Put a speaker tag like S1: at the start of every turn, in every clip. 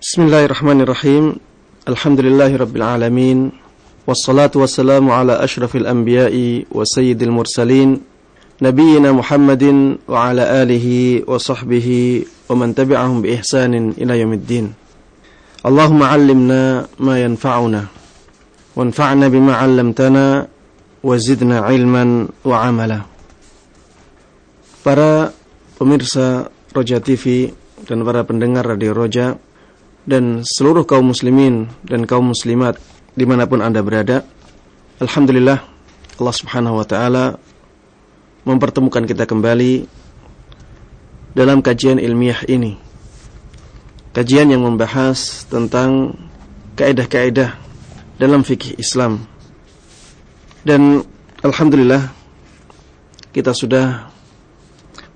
S1: Bismillahirrahmanirrahim. Alhamdulillahirabbil alamin. Wassalatu wassalamu ala asyrafil anbiya'i wa sayyidil mursalin nabiyyina Muhammadin wa ala alihi wa sahbihi wa man tabi'ahum bi ihsanin ila yaumiddin. Allahumma 'allimna ma yanfa'una wanfa'na bima 'allamtana wa zidna 'ilman wa 'amala. Para pemirsa Roja TV dan para pendengar Radio Roja dan seluruh kaum muslimin dan kaum muslimat di mana pun anda berada. Alhamdulillah Allah subhanahu wa ta'ala mempertemukan kita kembali dalam kajian ilmiah ini. Kajian yang membahas tentang kaedah-kaedah dalam fikih Islam. Dan Alhamdulillah kita sudah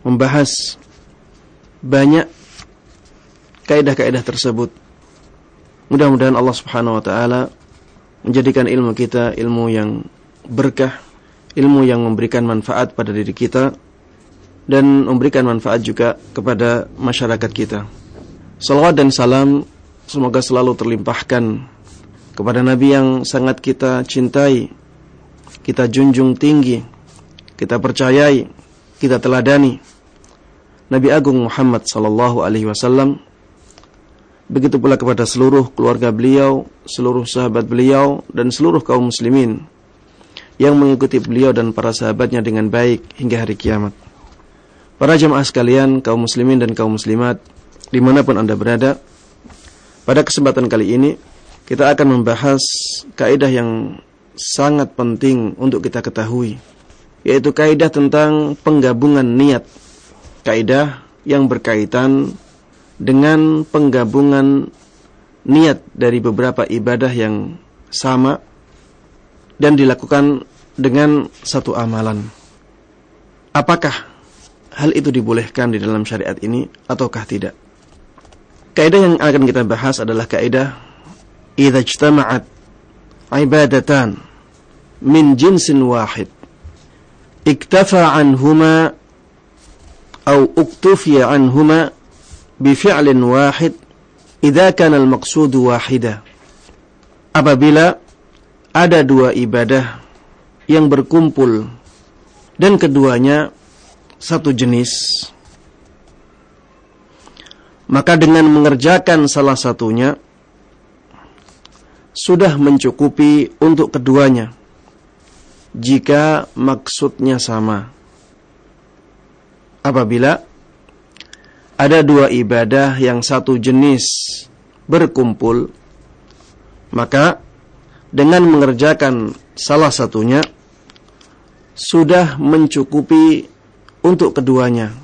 S1: membahas banyak kaidah-kaidah tersebut. Mudah-mudahan Allah Subhanahu wa taala menjadikan ilmu kita ilmu yang berkah, ilmu yang memberikan manfaat pada diri kita dan memberikan manfaat juga kepada masyarakat kita. Salawat dan salam semoga selalu terlimpahkan kepada Nabi yang sangat kita cintai, kita junjung tinggi, kita percayai, kita teladani. Nabi Agung Muhammad sallallahu alaihi wasallam Begitu pula kepada seluruh keluarga beliau, seluruh sahabat beliau, dan seluruh kaum muslimin yang mengikuti beliau dan para sahabatnya dengan baik hingga hari kiamat. Para jemaah sekalian, kaum muslimin dan kaum muslimat, di mana pun anda berada, pada kesempatan kali ini, kita akan membahas kaidah yang sangat penting untuk kita ketahui, yaitu kaidah tentang penggabungan niat. Kaidah yang berkaitan dengan penggabungan niat dari beberapa ibadah yang sama dan dilakukan dengan satu amalan. Apakah hal itu dibolehkan di dalam syariat ini ataukah tidak? Kaidah yang akan kita bahas adalah kaidah idza ijtama'at ibadatan min jinsin wahid iktafa anhuma atau uktufiya anhuma bifi'lin wahid idza kana al-maqsud wahida. Apabila ada dua ibadah yang berkumpul dan keduanya satu jenis maka dengan mengerjakan salah satunya sudah mencukupi untuk keduanya jika maksudnya sama apabila ada dua ibadah yang satu jenis berkumpul, maka dengan mengerjakan salah satunya sudah mencukupi untuk keduanya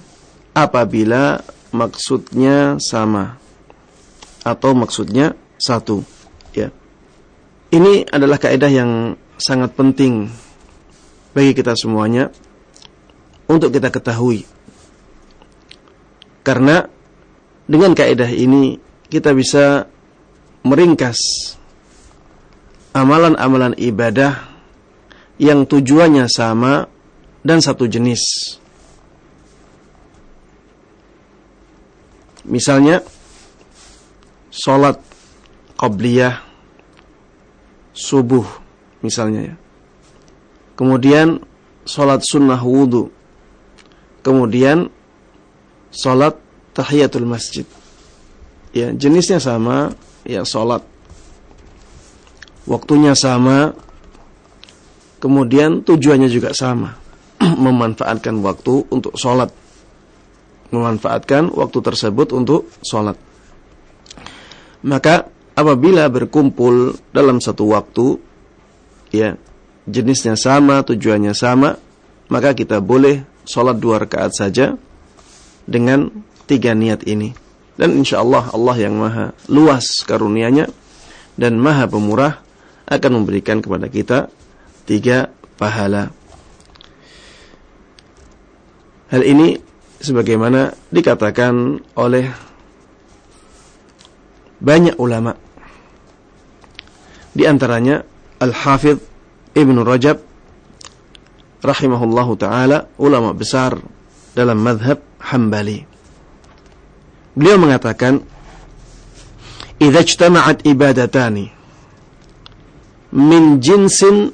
S1: apabila maksudnya sama atau maksudnya satu ya. Ini adalah kaidah yang sangat penting bagi kita semuanya untuk kita ketahui karena dengan kaidah ini kita bisa meringkas amalan-amalan ibadah yang tujuannya sama dan satu jenis. Misalnya salat qabliyah subuh misalnya ya. Kemudian salat sunnah wudu. Kemudian Salat tahiyatul masjid. Ya, jenisnya sama, ya salat. Waktunya sama, kemudian tujuannya juga sama. Memanfaatkan waktu untuk salat. Memanfaatkan waktu tersebut untuk salat. Maka apabila berkumpul dalam satu waktu, ya, jenisnya sama, tujuannya sama, maka kita boleh sholat dua rakaat saja dengan tiga niat ini. Dan insya Allah Allah yang maha luas karunianya dan maha pemurah akan memberikan kepada kita tiga pahala. Hal ini sebagaimana dikatakan oleh banyak ulama. Di antaranya Al-Hafidh Ibn Rajab rahimahullahu taala ulama besar dalam madhab Hambali. Beliau mengatakan, idza ijtama'at ibadatani min jinsin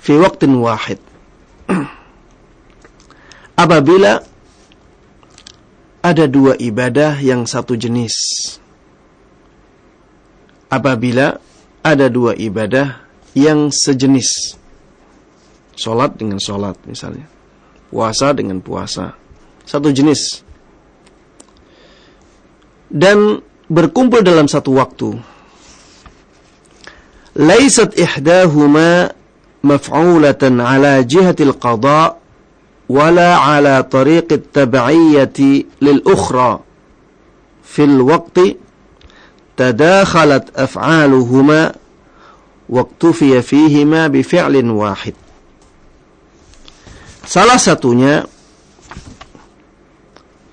S1: fi waktin wahid. Apabila ada dua ibadah yang satu jenis. Apabila ada dua ibadah yang sejenis. Solat dengan solat misalnya. Puasa dengan puasa. Satu jenis. Dan berkumpul dalam satu waktu. Laisat ihdahuma maf'ulatan ala jihatil qada' wala ala tariqit tab'iyyati lil ukhra fil waqti tadakhalat af'aluhuma waqtufiya fihima bi fi'lin wahid Salah satunya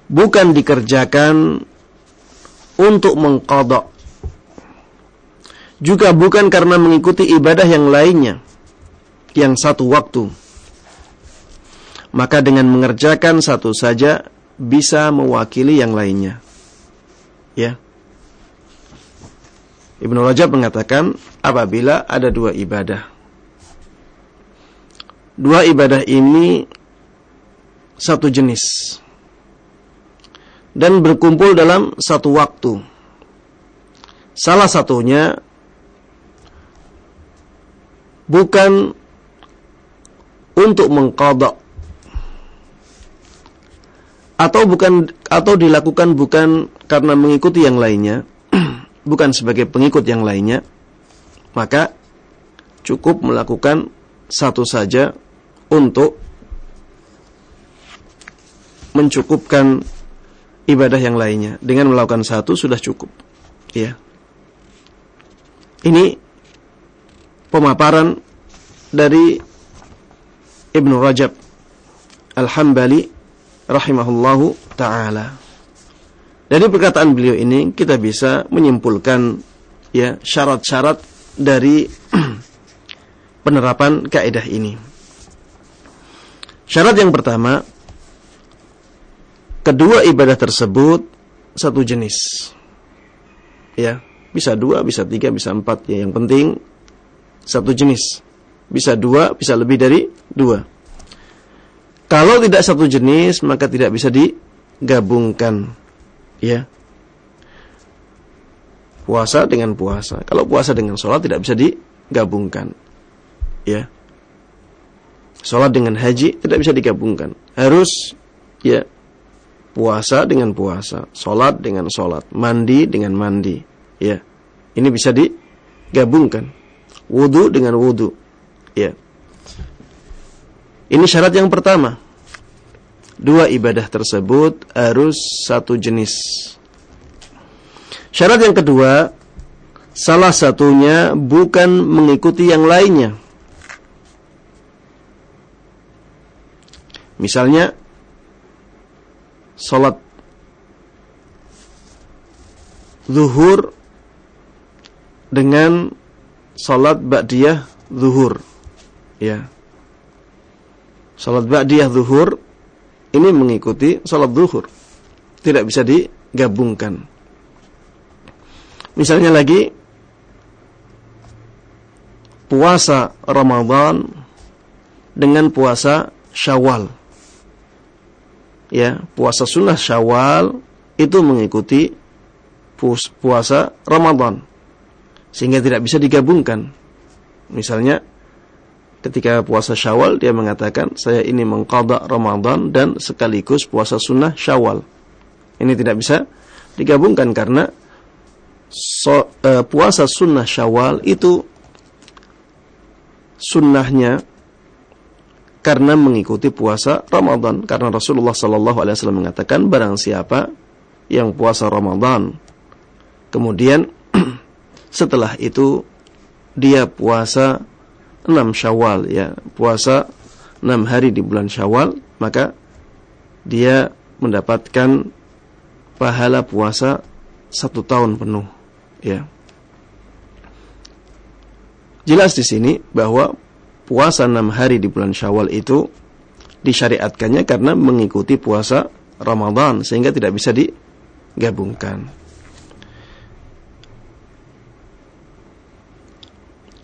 S1: bukan dikerjakan untuk mengkodok. Juga bukan karena mengikuti ibadah yang lainnya. Yang satu waktu. Maka dengan mengerjakan satu saja bisa mewakili yang lainnya. Ya. Ibnu Rajab mengatakan apabila ada dua ibadah. Dua ibadah ini satu jenis dan berkumpul dalam satu waktu. Salah satunya bukan untuk mengkodok atau bukan atau dilakukan bukan karena mengikuti yang lainnya, bukan sebagai pengikut yang lainnya, maka cukup melakukan satu saja untuk mencukupkan ibadah yang lainnya. Dengan melakukan satu sudah cukup. Ya. Ini pemaparan dari Ibnu Rajab Al-Hambali rahimahullahu taala. Dari perkataan beliau ini kita bisa menyimpulkan ya syarat-syarat dari penerapan kaidah ini. Syarat yang pertama kedua ibadah tersebut satu jenis. Ya, bisa dua, bisa tiga, bisa empat. Ya, yang penting satu jenis. Bisa dua, bisa lebih dari dua. Kalau tidak satu jenis, maka tidak bisa digabungkan. Ya. Puasa dengan puasa. Kalau puasa dengan sholat tidak bisa digabungkan. Ya. Sholat dengan haji tidak bisa digabungkan. Harus ya puasa dengan puasa, solat dengan solat, mandi dengan mandi. Ya, ini bisa digabungkan. Wudhu dengan wudhu. Ya. Ini syarat yang pertama. Dua ibadah tersebut harus satu jenis. Syarat yang kedua, salah satunya bukan mengikuti yang lainnya. Misalnya salat zuhur dengan salat ba'diyah zuhur. Ya. Salat ba'diyah zuhur ini mengikuti salat zuhur. Tidak bisa digabungkan. Misalnya lagi puasa Ramadan dengan puasa Syawal ya puasa sunnah Syawal itu mengikuti puasa Ramadan sehingga tidak bisa digabungkan. Misalnya ketika puasa Syawal dia mengatakan saya ini mengqada Ramadan dan sekaligus puasa sunnah Syawal. Ini tidak bisa digabungkan karena so, uh, puasa sunnah Syawal itu sunnahnya karena mengikuti puasa Ramadan. Karena Rasulullah sallallahu alaihi wasallam mengatakan barang siapa yang puasa Ramadan kemudian setelah itu dia puasa 6 Syawal ya puasa 6 hari di bulan Syawal maka dia mendapatkan pahala puasa satu tahun penuh ya. Jelas di sini bahwa puasa enam hari di bulan Syawal itu disyariatkannya karena mengikuti puasa Ramadan sehingga tidak bisa digabungkan.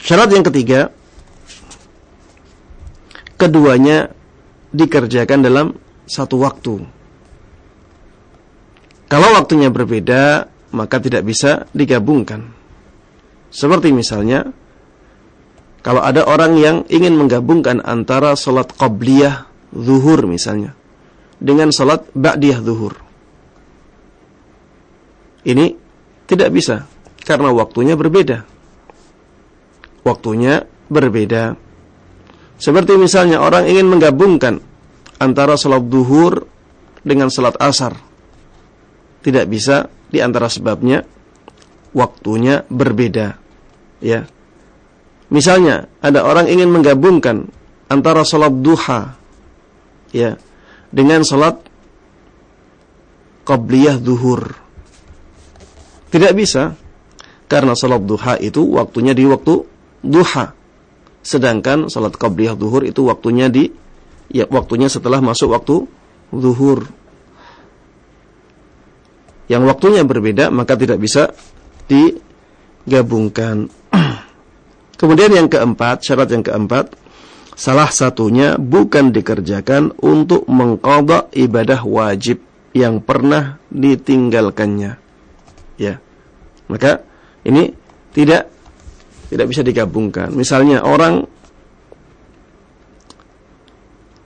S1: Syarat yang ketiga, keduanya dikerjakan dalam satu waktu. Kalau waktunya berbeda, maka tidak bisa digabungkan. Seperti misalnya kalau ada orang yang ingin menggabungkan antara salat qabliyah zuhur misalnya dengan salat ba'diyah zuhur. Ini tidak bisa karena waktunya berbeda. Waktunya berbeda. Seperti misalnya orang ingin menggabungkan antara salat duhur dengan salat asar. Tidak bisa di antara sebabnya waktunya berbeda. Ya. Misalnya ada orang ingin menggabungkan antara salat duha ya dengan salat qabliyah duhur. Tidak bisa karena salat duha itu waktunya di waktu duha. Sedangkan salat qabliyah duhur itu waktunya di ya waktunya setelah masuk waktu zuhur. Yang waktunya berbeda maka tidak bisa digabungkan. Kemudian yang keempat, syarat yang keempat, salah satunya bukan dikerjakan untuk mengqadha ibadah wajib yang pernah ditinggalkannya. Ya. Maka ini tidak tidak bisa digabungkan. Misalnya orang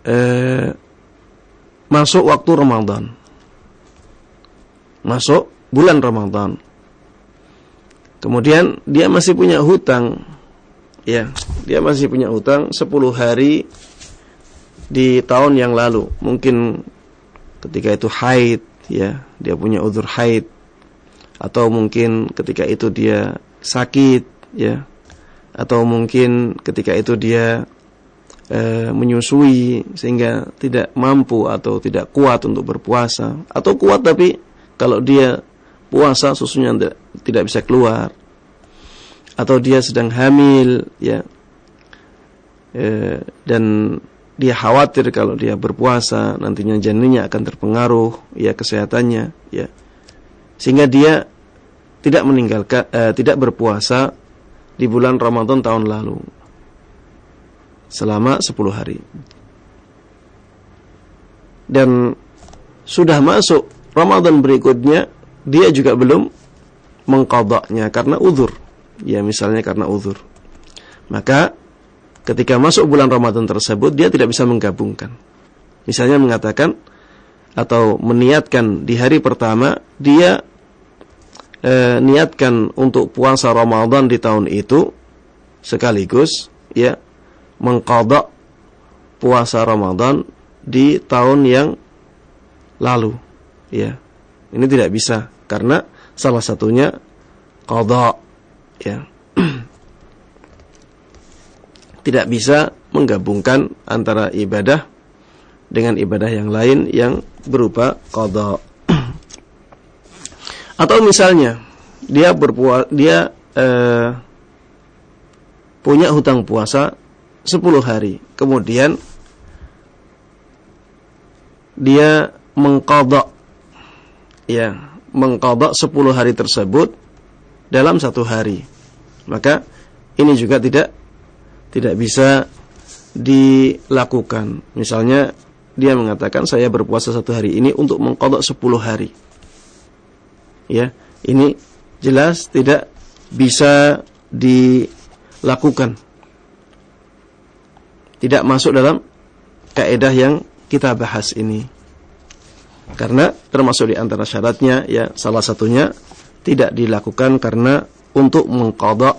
S1: eh, masuk waktu Ramadan. Masuk bulan Ramadan. Kemudian dia masih punya hutang. Ya, dia masih punya hutang 10 hari di tahun yang lalu. Mungkin ketika itu haid, ya, dia punya uzur haid atau mungkin ketika itu dia sakit, ya. Atau mungkin ketika itu dia e, menyusui sehingga tidak mampu atau tidak kuat untuk berpuasa atau kuat tapi kalau dia puasa susunya tidak bisa keluar atau dia sedang hamil ya e, dan dia khawatir kalau dia berpuasa nantinya janinnya akan terpengaruh ya kesehatannya ya sehingga dia tidak meninggalkan e, tidak berpuasa di bulan Ramadan tahun lalu selama 10 hari. Dan sudah masuk Ramadan berikutnya dia juga belum mengqadanya karena uzur. Ya misalnya karena uzur. Maka ketika masuk bulan Ramadan tersebut dia tidak bisa menggabungkan. Misalnya mengatakan atau meniatkan di hari pertama dia eh, niatkan untuk puasa Ramadan di tahun itu sekaligus ya mengqadha puasa Ramadan di tahun yang lalu ya ini tidak bisa karena salah satunya qadha ya. Tidak bisa menggabungkan antara ibadah dengan ibadah yang lain yang berupa qadha. Atau misalnya dia berpuasa dia eh, punya hutang puasa 10 hari. Kemudian dia mengqadha. Ya, mengqadha 10 hari tersebut dalam satu hari. Maka ini juga tidak tidak bisa dilakukan. Misalnya dia mengatakan saya berpuasa satu hari ini untuk mengkodok 10 hari. Ya, ini jelas tidak bisa dilakukan tidak masuk dalam kaidah yang kita bahas ini. Karena termasuk di antara syaratnya ya salah satunya tidak dilakukan karena untuk mengqadha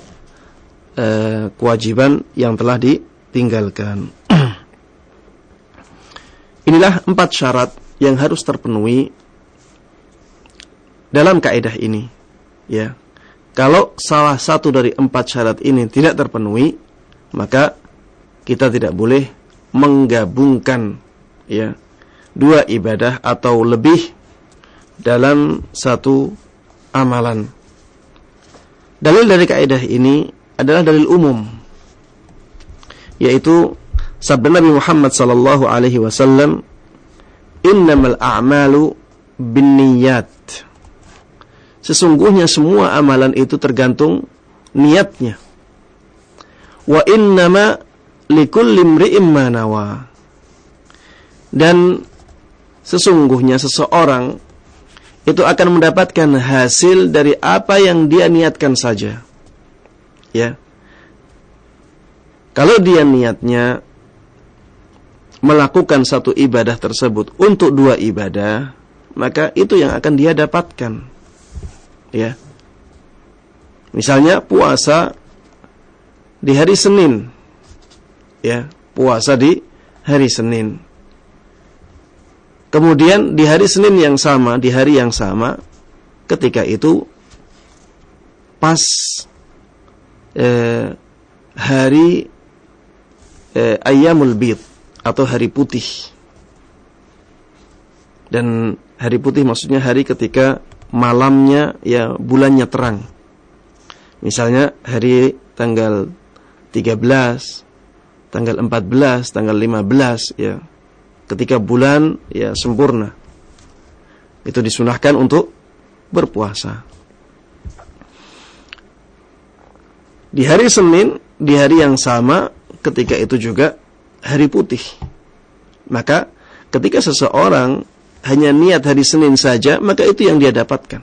S1: eh, kewajiban yang telah ditinggalkan. Inilah empat syarat yang harus terpenuhi dalam kaidah ini. Ya. Kalau salah satu dari empat syarat ini tidak terpenuhi, maka kita tidak boleh menggabungkan ya dua ibadah atau lebih dalam satu amalan. Dalil dari kaidah ini adalah dalil umum yaitu sabda Nabi Muhammad sallallahu alaihi wasallam innamal a'malu binniyat sesungguhnya semua amalan itu tergantung niatnya wa innama likulli imri'in ma nawa. Dan sesungguhnya seseorang itu akan mendapatkan hasil dari apa yang dia niatkan saja. Ya. Kalau dia niatnya melakukan satu ibadah tersebut untuk dua ibadah, maka itu yang akan dia dapatkan. Ya. Misalnya puasa di hari Senin. Ya, puasa di hari Senin. Kemudian di hari Senin yang sama, di hari yang sama, ketika itu pas eh, hari eh, Ayyamul Bid atau hari putih. Dan hari putih maksudnya hari ketika malamnya ya bulannya terang. Misalnya hari tanggal 13, tanggal 14, tanggal 15 ya. Ketika bulan ya sempurna. Itu disunahkan untuk berpuasa. Di hari Senin, di hari yang sama ketika itu juga hari putih. Maka ketika seseorang hanya niat hari Senin saja, maka itu yang dia dapatkan.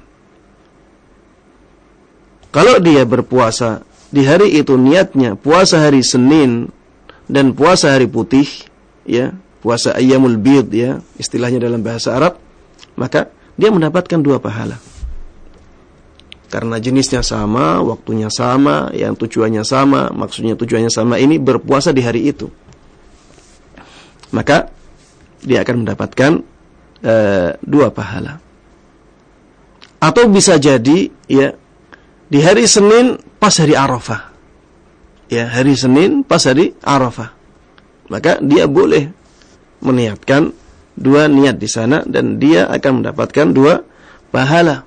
S1: Kalau dia berpuasa di hari itu niatnya puasa hari Senin dan puasa hari putih, ya, puasa ayyamul bid ya, istilahnya dalam bahasa Arab, maka dia mendapatkan dua pahala. Karena jenisnya sama, waktunya sama, yang tujuannya sama, maksudnya tujuannya sama ini berpuasa di hari itu. Maka dia akan mendapatkan uh, dua pahala. Atau bisa jadi ya di hari Senin pas hari Arafah. Ya, hari Senin pas hari Arafah. Maka dia boleh meniatkan dua niat di sana dan dia akan mendapatkan dua pahala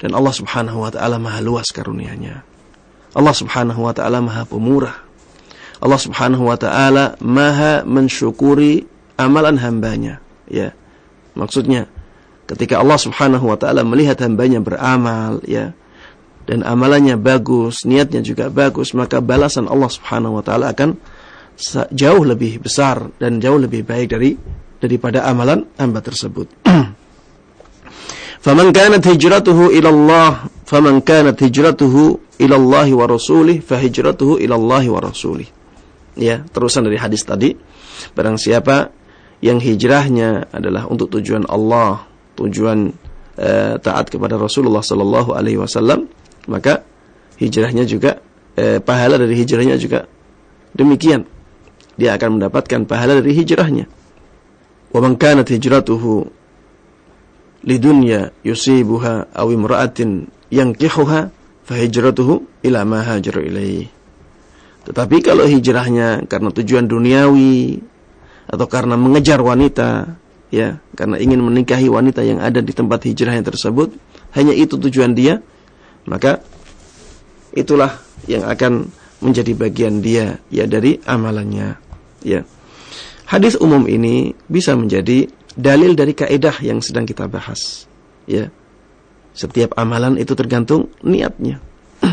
S1: dan Allah Subhanahu wa taala Maha luas karunia-Nya. Allah Subhanahu wa taala Maha pemurah. Allah Subhanahu wa taala Maha mensyukuri amalan hambanya, ya. Maksudnya ketika Allah Subhanahu wa taala melihat hambanya beramal, ya, dan amalannya bagus, niatnya juga bagus, maka balasan Allah Subhanahu wa taala akan jauh lebih besar dan jauh lebih baik dari daripada amalan hamba tersebut. Ila Allah, faman kanat hijratuhu ila Allah wa rasulih, fa hijratuhu ila Allah wa rasulih. Ya, terusan dari hadis tadi. Barang siapa yang hijrahnya adalah untuk tujuan Allah, tujuan uh, taat kepada Rasulullah sallallahu alaihi wasallam, maka hijrahnya juga uh, pahala dari hijrahnya juga demikian. Dia akan mendapatkan pahala dari hijrahnya. Wa man kanat hijratuhu lidunya yusibuha aw imra'atin yankihuha fahijratuhu ila ma hajara ilaihi. Tetapi kalau hijrahnya karena tujuan duniawi atau karena mengejar wanita, ya, karena ingin menikahi wanita yang ada di tempat hijrahnya tersebut, hanya itu tujuan dia, maka itulah yang akan menjadi bagian dia ya dari amalannya, ya. Hadis umum ini bisa menjadi dalil dari kaidah yang sedang kita bahas. Ya. Setiap amalan itu tergantung niatnya.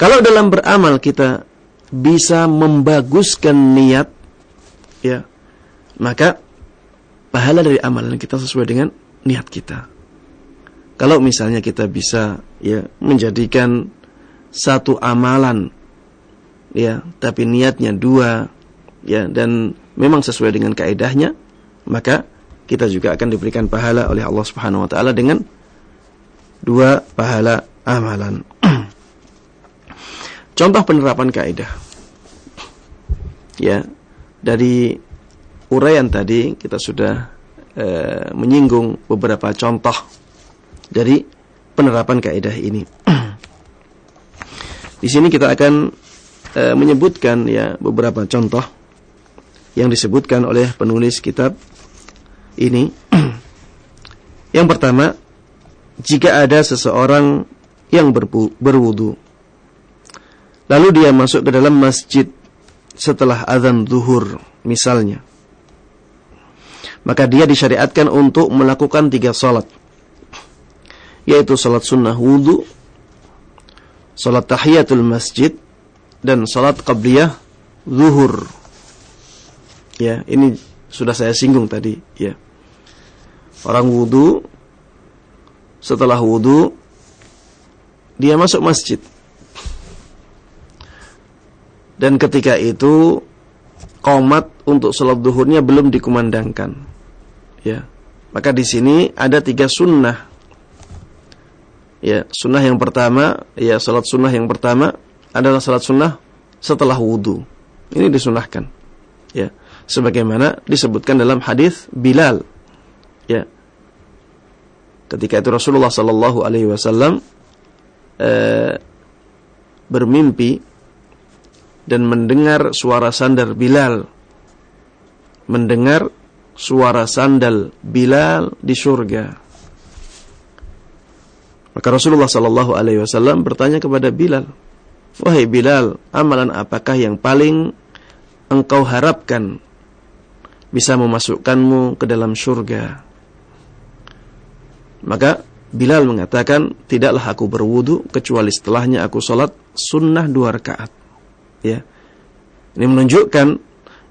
S1: Kalau dalam beramal kita bisa membaguskan niat, ya, maka pahala dari amalan kita sesuai dengan niat kita. Kalau misalnya kita bisa ya menjadikan satu amalan ya, tapi niatnya dua ya dan memang sesuai dengan kaidahnya, maka kita juga akan diberikan pahala oleh Allah Subhanahu wa taala dengan dua pahala amalan. Contoh penerapan kaidah. Ya, dari uraian tadi kita sudah e, menyinggung beberapa contoh dari penerapan kaidah ini. Di sini kita akan e, menyebutkan ya beberapa contoh yang disebutkan oleh penulis kitab ini yang pertama jika ada seseorang yang berwudu lalu dia masuk ke dalam masjid setelah azan zuhur misalnya maka dia disyariatkan untuk melakukan tiga salat yaitu salat sunnah wudu salat tahiyatul masjid dan salat qabliyah zuhur. Ya, ini sudah saya singgung tadi, ya. Orang wudu setelah wudu dia masuk masjid. Dan ketika itu komat untuk sholat duhurnya belum dikumandangkan. Ya, maka di sini ada tiga sunnah. Ya, sunnah yang pertama, ya sholat sunnah yang pertama adalah sholat sunnah setelah wudhu. Ini disunahkan. Ya, sebagaimana disebutkan dalam hadis Bilal. Ya, ketika itu Rasulullah Sallallahu Alaihi Wasallam eh, bermimpi dan mendengar suara sandal Bilal. Mendengar suara sandal Bilal di surga. Maka Rasulullah sallallahu alaihi wasallam bertanya kepada Bilal wahai Bilal amalan apakah yang paling engkau harapkan bisa memasukkanmu ke dalam surga maka Bilal mengatakan tidaklah aku berwudu kecuali setelahnya aku salat sunnah dua rakaat ya. Ini menunjukkan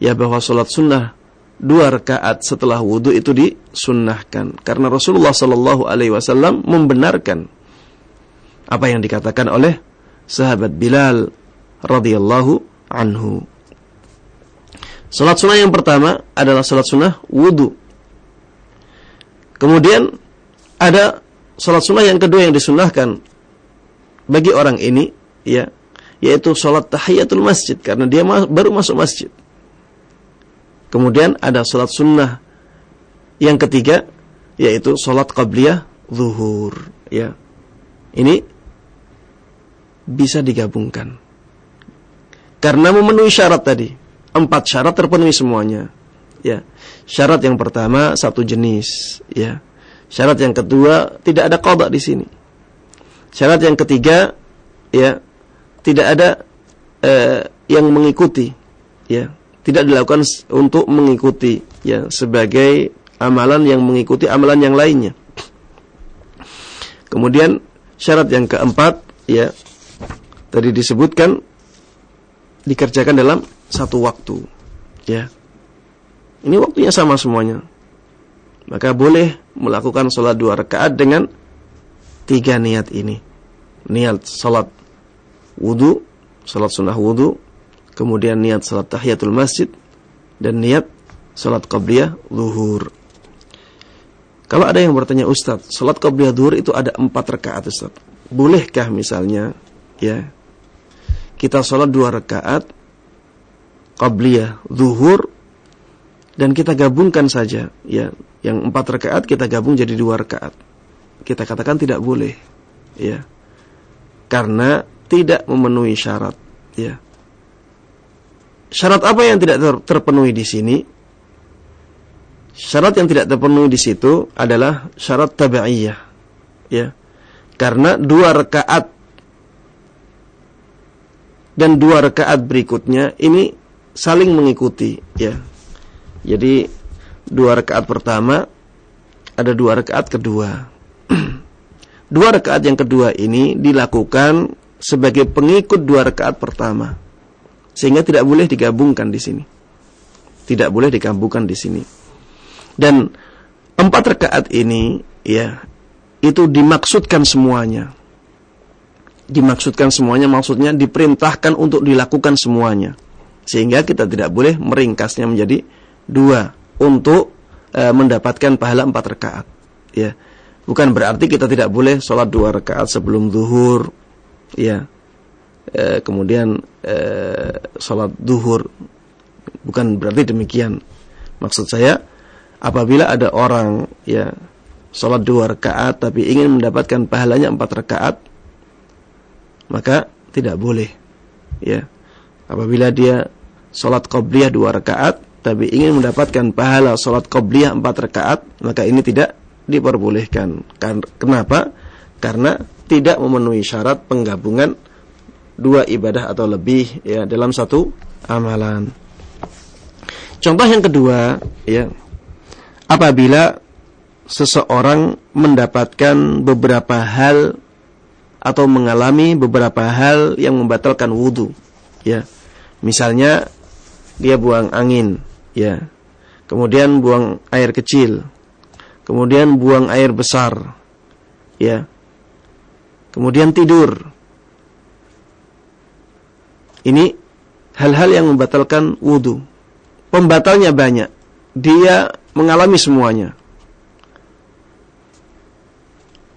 S1: ya bahwa sholat sunnah dua rakaat setelah wudhu itu disunnahkan karena Rasulullah Shallallahu Alaihi Wasallam membenarkan apa yang dikatakan oleh sahabat Bilal radhiyallahu anhu. Salat sunnah yang pertama adalah salat sunnah wudhu. Kemudian ada salat sunnah yang kedua yang disunnahkan bagi orang ini, ya yaitu sholat tahiyatul masjid karena dia baru masuk masjid. Kemudian ada sholat sunnah yang ketiga yaitu sholat qabliyah zuhur. Ya, ini bisa digabungkan karena memenuhi syarat tadi. Empat syarat terpenuhi semuanya. Ya, syarat yang pertama satu jenis. Ya, syarat yang kedua tidak ada qada di sini. Syarat yang ketiga ya tidak ada eh, yang mengikuti ya tidak dilakukan untuk mengikuti ya sebagai amalan yang mengikuti amalan yang lainnya kemudian syarat yang keempat ya tadi disebutkan dikerjakan dalam satu waktu ya ini waktunya sama semuanya maka boleh melakukan sholat dua rakaat dengan tiga niat ini niat sholat wudu, salat sunnah wudu, kemudian niat salat tahiyatul masjid dan niat salat qabliyah zuhur. Kalau ada yang bertanya Ustaz, salat qabliyah zuhur itu ada empat rakaat Ustaz. Bolehkah misalnya ya kita salat dua rakaat qabliyah zuhur dan kita gabungkan saja ya yang empat rakaat kita gabung jadi dua rakaat. Kita katakan tidak boleh ya. Karena tidak memenuhi syarat ya. Syarat apa yang tidak ter terpenuhi di sini? Syarat yang tidak terpenuhi di situ adalah syarat tabi'iyah. Ya. Karena dua rakaat dan dua rakaat berikutnya ini saling mengikuti, ya. Jadi dua rakaat pertama ada dua rakaat kedua. dua rakaat yang kedua ini dilakukan sebagai pengikut dua rakaat pertama. Sehingga tidak boleh digabungkan di sini. Tidak boleh digabungkan di sini. Dan empat rakaat ini ya itu dimaksudkan semuanya. Dimaksudkan semuanya maksudnya diperintahkan untuk dilakukan semuanya. Sehingga kita tidak boleh meringkasnya menjadi dua. Untuk e, mendapatkan pahala empat rakaat. Ya, bukan berarti kita tidak boleh sholat dua rakaat sebelum zuhur, ya. E, kemudian e, sholat duhur bukan berarti demikian. Maksud saya apabila ada orang ya sholat dua rakaat tapi ingin mendapatkan pahalanya empat rakaat maka tidak boleh ya. Apabila dia sholat qobliyah dua rakaat tapi ingin mendapatkan pahala sholat qobliyah empat rakaat maka ini tidak diperbolehkan. Kenapa? Karena tidak memenuhi syarat penggabungan dua ibadah atau lebih ya dalam satu amalan. Contoh yang kedua ya apabila seseorang mendapatkan beberapa hal atau mengalami beberapa hal yang membatalkan wudhu ya. Misalnya dia buang angin, ya. Kemudian buang air kecil. Kemudian buang air besar. Ya. Kemudian tidur. Ini hal-hal yang membatalkan wudhu. Pembatalnya banyak. Dia mengalami semuanya.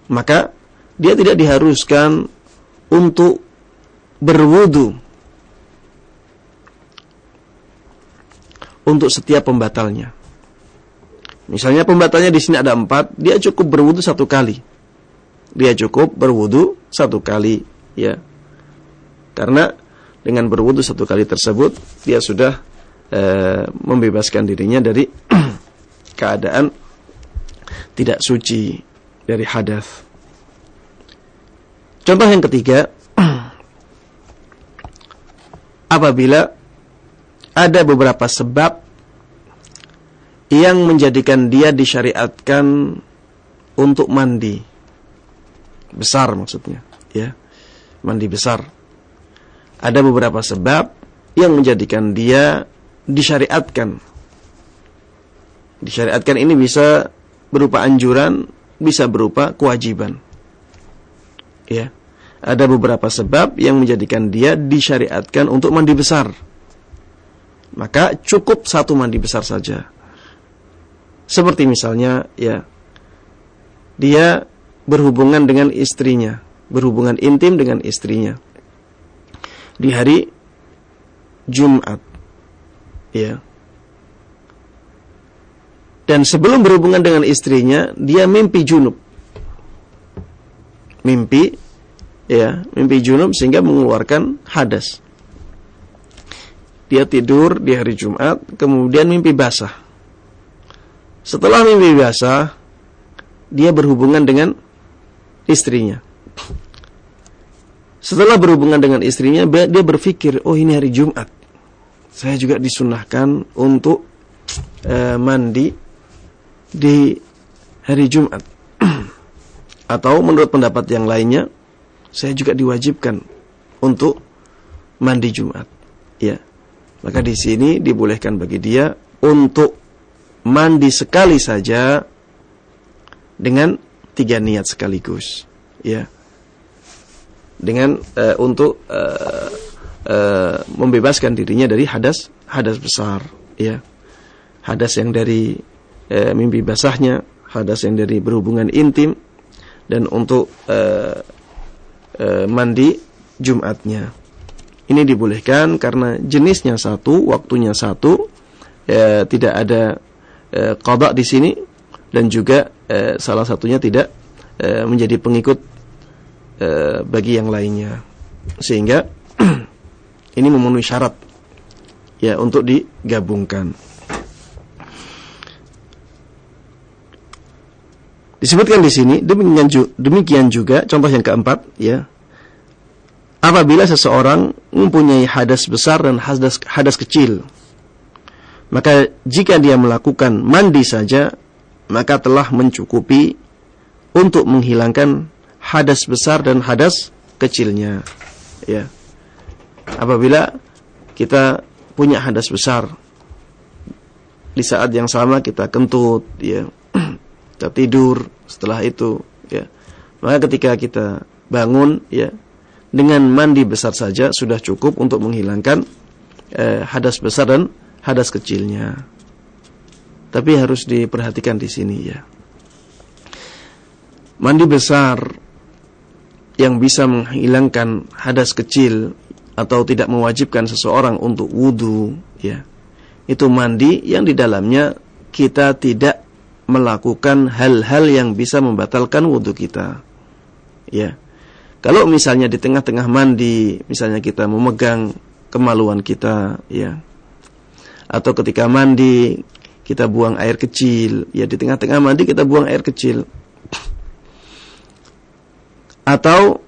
S1: Maka dia tidak diharuskan untuk berwudu untuk setiap pembatalnya. Misalnya pembatalnya di sini ada empat, dia cukup berwudu satu kali. Dia cukup berwudu satu kali, ya. Karena dengan berwudu satu kali tersebut, dia sudah e, membebaskan dirinya dari keadaan tidak suci dari hadas. Contoh yang ketiga, apabila ada beberapa sebab yang menjadikan dia disyariatkan untuk mandi. Besar maksudnya ya. Mandi besar. Ada beberapa sebab yang menjadikan dia disyariatkan. Disyariatkan ini bisa berupa anjuran bisa berupa kewajiban. Ya. Ada beberapa sebab yang menjadikan dia disyariatkan untuk mandi besar maka cukup satu mandi besar saja. Seperti misalnya ya dia berhubungan dengan istrinya, berhubungan intim dengan istrinya di hari Jumat. Ya. Dan sebelum berhubungan dengan istrinya, dia mimpi junub. Mimpi ya, mimpi junub sehingga mengeluarkan hadas. Dia tidur di hari Jumat, kemudian mimpi basah. Setelah mimpi basah, dia berhubungan dengan istrinya. Setelah berhubungan dengan istrinya, dia berpikir, oh ini hari Jumat. Saya juga disunahkan untuk uh, mandi di hari Jumat. Atau menurut pendapat yang lainnya, saya juga diwajibkan untuk mandi Jumat. Ya. Maka di sini dibolehkan bagi dia untuk mandi sekali saja dengan tiga niat sekaligus, ya. Dengan uh, untuk uh, uh, membebaskan dirinya dari hadas hadas besar, ya. Hadas yang dari uh, mimpi basahnya, hadas yang dari berhubungan intim dan untuk uh, uh, mandi Jumatnya. Ini dibolehkan karena jenisnya satu, waktunya satu, ya, tidak ada ya, qada di sini dan juga ya, salah satunya tidak ya, menjadi pengikut ya, bagi yang lainnya. Sehingga ini memenuhi syarat ya untuk digabungkan. Disebutkan di sini demikian juga contoh yang keempat ya apabila seseorang mempunyai hadas besar dan hadas, hadas kecil. Maka jika dia melakukan mandi saja, maka telah mencukupi untuk menghilangkan hadas besar dan hadas kecilnya. Ya. Apabila kita punya hadas besar, di saat yang sama kita kentut, ya, kita tidur setelah itu, ya. Maka ketika kita bangun, ya, dengan mandi besar saja sudah cukup untuk menghilangkan eh, hadas besar dan hadas kecilnya. Tapi harus diperhatikan di sini ya. Mandi besar yang bisa menghilangkan hadas kecil atau tidak mewajibkan seseorang untuk wudhu ya. Itu mandi yang di dalamnya kita tidak melakukan hal-hal yang bisa membatalkan wudhu kita. Ya kalau misalnya di tengah-tengah mandi, misalnya kita memegang kemaluan kita, ya, atau ketika mandi kita buang air kecil, ya di tengah-tengah mandi kita buang air kecil, atau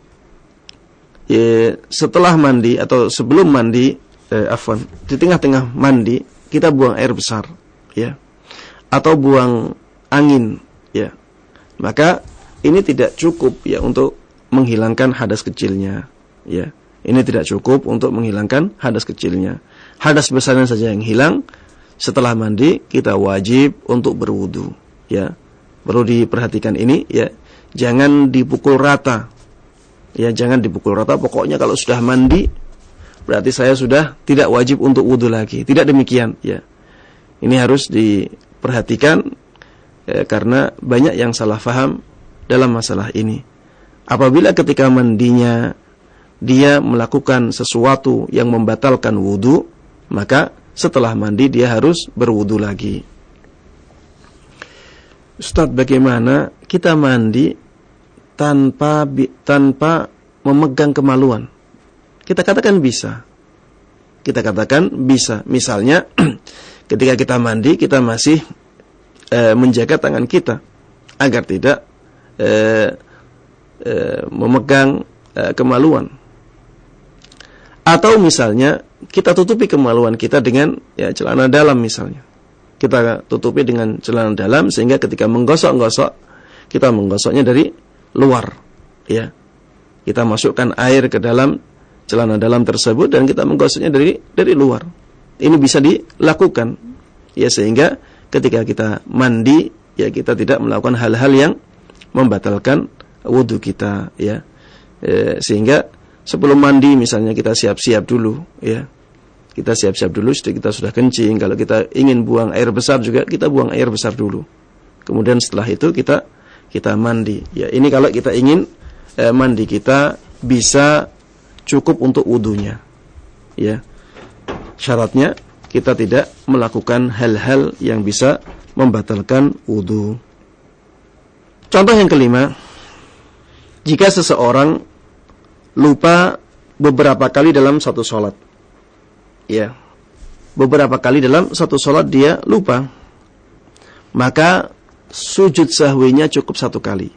S1: ya, setelah mandi atau sebelum mandi, eh, afwan, di tengah-tengah mandi kita buang air besar, ya, atau buang angin, ya, maka ini tidak cukup ya untuk menghilangkan hadas kecilnya. Ya, ini tidak cukup untuk menghilangkan hadas kecilnya. hadas besarnya saja yang hilang, setelah mandi kita wajib untuk berwudu, ya. Perlu diperhatikan ini, ya. Jangan dipukul rata. Ya, jangan dipukul rata. Pokoknya kalau sudah mandi, berarti saya sudah tidak wajib untuk wudu lagi. Tidak demikian, ya. Ini harus diperhatikan ya, karena banyak yang salah faham dalam masalah ini. Apabila ketika mandinya dia melakukan sesuatu yang membatalkan wudhu, maka setelah mandi dia harus berwudhu lagi. Ustaz, bagaimana kita mandi tanpa tanpa memegang kemaluan? Kita katakan bisa. Kita katakan bisa. Misalnya, ketika kita mandi, kita masih e, menjaga tangan kita agar tidak e, e, memegang e, kemaluan atau misalnya kita tutupi kemaluan kita dengan ya celana dalam misalnya. Kita tutupi dengan celana dalam sehingga ketika menggosok-gosok kita menggosoknya dari luar ya. Kita masukkan air ke dalam celana dalam tersebut dan kita menggosoknya dari dari luar. Ini bisa dilakukan ya sehingga ketika kita mandi ya kita tidak melakukan hal-hal yang membatalkan wudhu kita ya. E, sehingga sebelum mandi misalnya kita siap-siap dulu ya. Kita siap-siap dulu kita sudah kencing. Kalau kita ingin buang air besar juga kita buang air besar dulu. Kemudian setelah itu kita kita mandi. Ya, ini kalau kita ingin eh, mandi kita bisa cukup untuk wudunya. Ya. Syaratnya kita tidak melakukan hal-hal yang bisa membatalkan wudu. Contoh yang kelima, jika seseorang lupa beberapa kali dalam satu sholat. Ya, beberapa kali dalam satu sholat dia lupa. Maka sujud sahwinya cukup satu kali.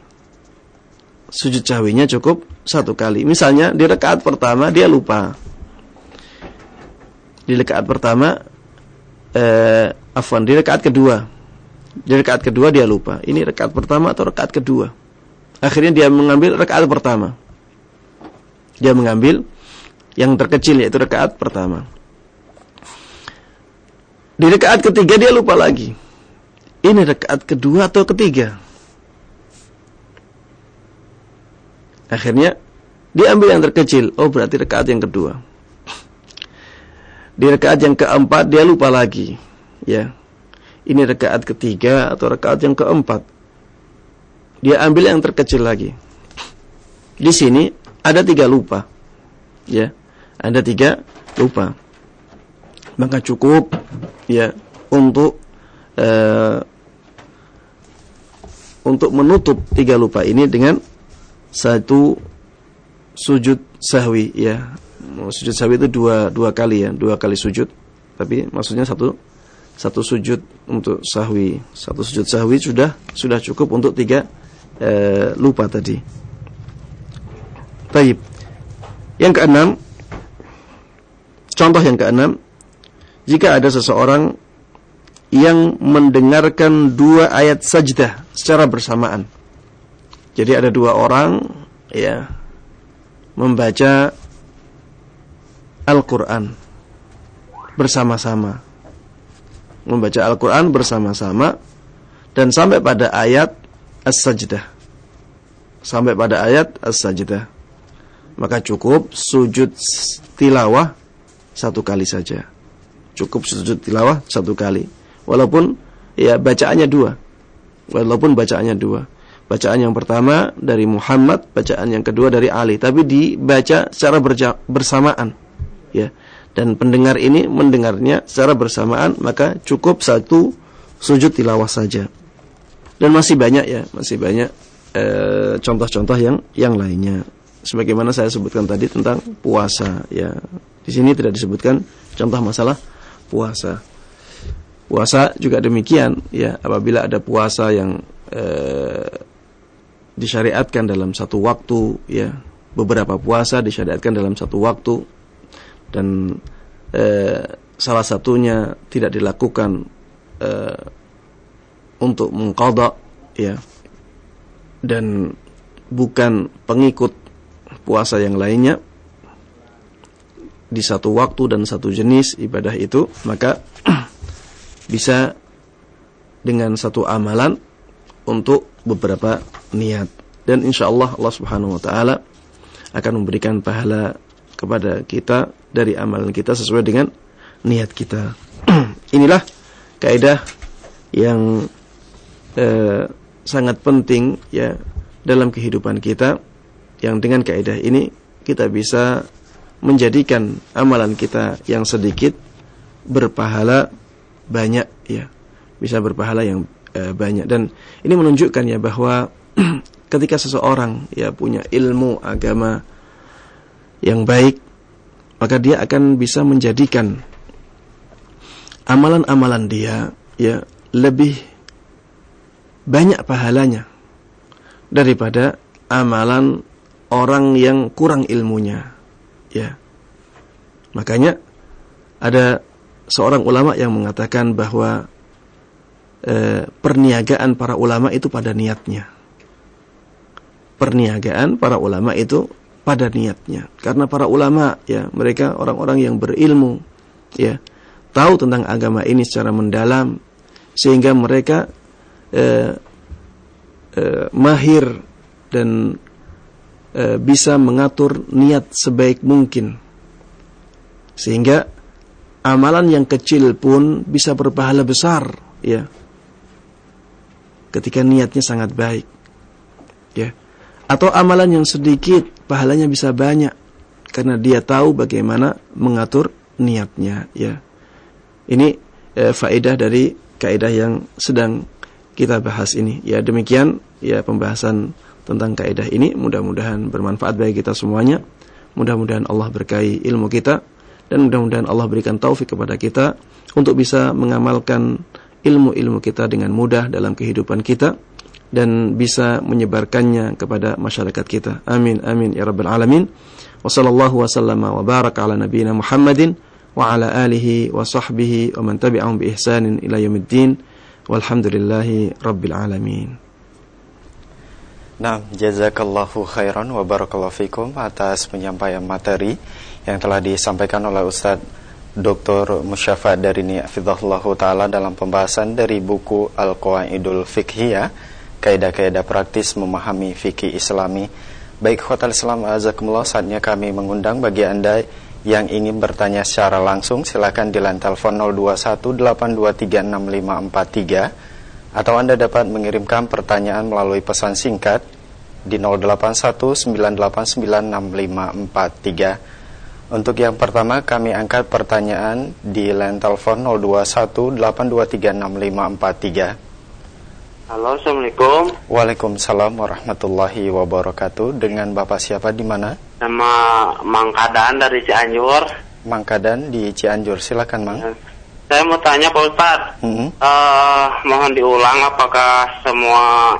S1: Sujud sahwinya cukup satu kali. Misalnya di rakaat pertama dia lupa. Di rakaat pertama, eh, afwan, di rakaat kedua. Di rakaat kedua dia lupa. Ini rakaat pertama atau rakaat kedua. Akhirnya dia mengambil rakaat pertama dia mengambil yang terkecil yaitu rakaat pertama. Di rakaat ketiga dia lupa lagi. Ini rakaat kedua atau ketiga? Akhirnya dia ambil yang terkecil. Oh berarti rakaat yang kedua. Di rakaat yang keempat dia lupa lagi. Ya. Ini rakaat ketiga atau rakaat yang keempat. Dia ambil yang terkecil lagi. Di sini ada tiga lupa. Ya, ada tiga lupa. Maka cukup ya untuk uh, untuk menutup tiga lupa ini dengan satu sujud sahwi ya. Sujud sahwi itu dua dua kali ya, dua kali sujud. Tapi maksudnya satu satu sujud untuk sahwi, satu sujud sahwi sudah sudah cukup untuk tiga uh, lupa tadi. Taib. Yang keenam, contoh yang keenam, jika ada seseorang yang mendengarkan dua ayat sajdah secara bersamaan. Jadi ada dua orang ya membaca Al-Qur'an bersama-sama. Membaca Al-Qur'an bersama-sama dan sampai pada ayat As-Sajdah. Sampai pada ayat As-Sajdah maka cukup sujud tilawah satu kali saja. Cukup sujud tilawah satu kali. Walaupun ya bacaannya dua. Walaupun bacaannya dua. Bacaan yang pertama dari Muhammad, bacaan yang kedua dari Ali, tapi dibaca secara bersamaan. Ya. Dan pendengar ini mendengarnya secara bersamaan, maka cukup satu sujud tilawah saja. Dan masih banyak ya, masih banyak eh, contoh-contoh yang yang lainnya sebagaimana saya sebutkan tadi tentang puasa ya. Di sini tidak disebutkan contoh masalah puasa. Puasa juga demikian ya, apabila ada puasa yang eh, disyariatkan dalam satu waktu ya, beberapa puasa disyariatkan dalam satu waktu dan eh, salah satunya tidak dilakukan eh, untuk mengkodok ya dan bukan pengikut puasa yang lainnya di satu waktu dan satu jenis ibadah itu, maka bisa dengan satu amalan untuk beberapa niat. Dan insya Allah Allah Subhanahu Wa Taala akan memberikan pahala kepada kita dari amalan kita sesuai dengan niat kita. Inilah kaidah yang eh, sangat penting ya dalam kehidupan kita yang dengan kaidah ini kita bisa menjadikan amalan kita yang sedikit berpahala banyak ya bisa berpahala yang e, banyak. Dan ini menunjukkan ya bahwa ketika seseorang ya punya ilmu agama yang baik maka dia akan bisa menjadikan amalan-amalan dia ya lebih banyak pahalanya daripada amalan orang yang kurang ilmunya ya. Makanya ada seorang ulama yang mengatakan bahwa eh, perniagaan para ulama itu pada niatnya. Perniagaan para ulama itu pada niatnya. Karena para ulama ya mereka orang-orang yang berilmu ya tahu tentang agama ini secara mendalam sehingga mereka eh, eh, mahir dan eh, bisa mengatur niat sebaik mungkin. Sehingga amalan yang kecil pun bisa berpahala besar ya. Ketika niatnya sangat baik ya. Atau amalan yang sedikit pahalanya bisa banyak karena dia tahu bagaimana mengatur niatnya ya. Ini eh, faedah dari kaidah yang sedang kita bahas ini. Ya demikian ya pembahasan tentang kaidah ini mudah-mudahan bermanfaat bagi kita semuanya. Mudah-mudahan Allah berkahi ilmu kita dan mudah-mudahan Allah berikan taufik kepada kita untuk bisa mengamalkan ilmu-ilmu kita dengan mudah dalam kehidupan kita dan bisa menyebarkannya kepada masyarakat kita. Amin amin ya rabbal alamin. Wa sallallahu wa sallama wa baraka ala nabiyyina Muhammadin wa ala alihi wa sahbihi wa man tabi'ahum bi ihsanin ila yaumiddin walhamdulillahi rabbil alamin
S2: Nah, jazakallahu khairan wa barakallahu fikum atas penyampaian materi yang telah disampaikan oleh Ustaz Dr. Musyafa Darini Afidhullahu Ta'ala dalam pembahasan dari buku Al-Qawaidul Fiqhiyah Kaidah-kaidah praktis memahami fikih islami Baik khotal Islam azakumullah saatnya kami mengundang bagi anda yang ingin bertanya secara langsung silakan di line telepon 0218236543 atau Anda dapat mengirimkan pertanyaan melalui pesan singkat di 0819896543. Untuk yang pertama kami angkat pertanyaan di line telepon 0218236543.
S3: Halo, Assalamualaikum.
S2: Waalaikumsalam warahmatullahi wabarakatuh. Dengan Bapak siapa di mana?
S3: Nama Mang Kadan dari Cianjur.
S2: Mang Kadan di Cianjur. Silakan, Mang.
S3: Ya. Saya mau tanya Pak Ustad. Hmm. Uh, mohon diulang apakah semua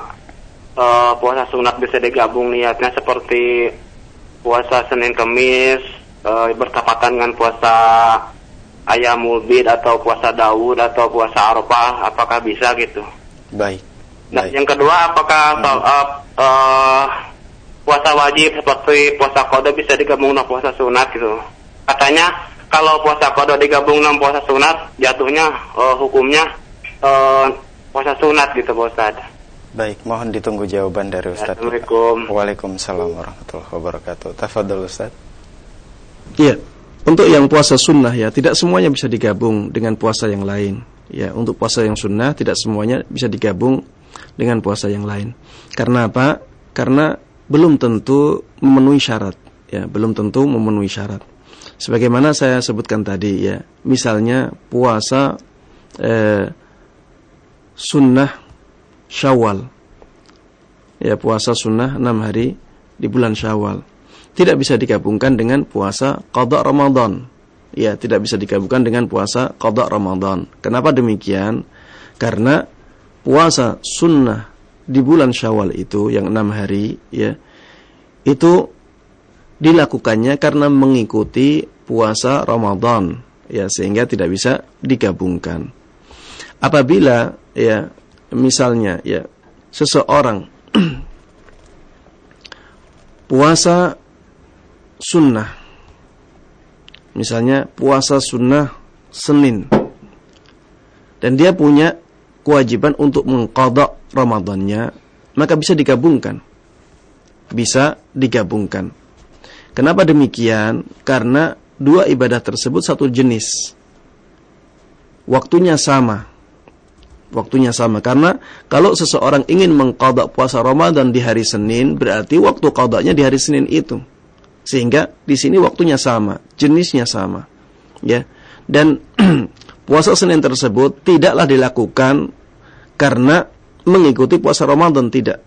S3: uh, puasa sunat bisa digabung niatnya seperti puasa Senin Kemis uh, bertepatan dengan puasa ayam mulbid atau puasa Daud atau puasa Arafah apakah bisa gitu?
S2: Baik.
S3: Nah, yang kedua apakah hmm. uh, uh, puasa wajib seperti puasa kodo bisa digabung dengan puasa sunat gitu? Katanya kalau puasa kodo digabung dengan puasa sunat jatuhnya uh, hukumnya uh, puasa sunat gitu Pak Ustaz.
S2: Baik, mohon ditunggu jawaban dari Ustaz.
S3: Assalamualaikum.
S2: Waalaikumsalam warahmatullahi wabarakatuh. Tafadhol Ustaz.
S1: Iya, untuk yang puasa sunnah ya, tidak semuanya bisa digabung dengan puasa yang lain. Ya, untuk puasa yang sunnah tidak semuanya bisa digabung dengan puasa yang lain. Karena apa? Karena belum tentu memenuhi syarat, ya, belum tentu memenuhi syarat. Sebagaimana saya sebutkan tadi ya, misalnya puasa eh, sunnah Syawal. Ya, puasa sunnah 6 hari di bulan Syawal. Tidak bisa digabungkan dengan puasa qada Ramadan. Ya, tidak bisa digabungkan dengan puasa qada Ramadan. Kenapa demikian? Karena puasa sunnah di bulan Syawal itu yang enam hari ya itu dilakukannya karena mengikuti puasa Ramadan ya sehingga tidak bisa digabungkan. Apabila ya misalnya ya seseorang puasa sunnah misalnya puasa sunnah Senin dan dia punya kewajiban untuk mengkodok Ramadannya, maka bisa digabungkan. Bisa digabungkan. Kenapa demikian? Karena dua ibadah tersebut satu jenis. Waktunya sama. Waktunya sama. Karena kalau seseorang ingin mengkodok puasa Ramadan di hari Senin, berarti waktu kodoknya di hari Senin itu. Sehingga di sini waktunya sama, jenisnya sama. Ya. Dan puasa Senin tersebut tidaklah dilakukan karena mengikuti puasa Ramadan tidak.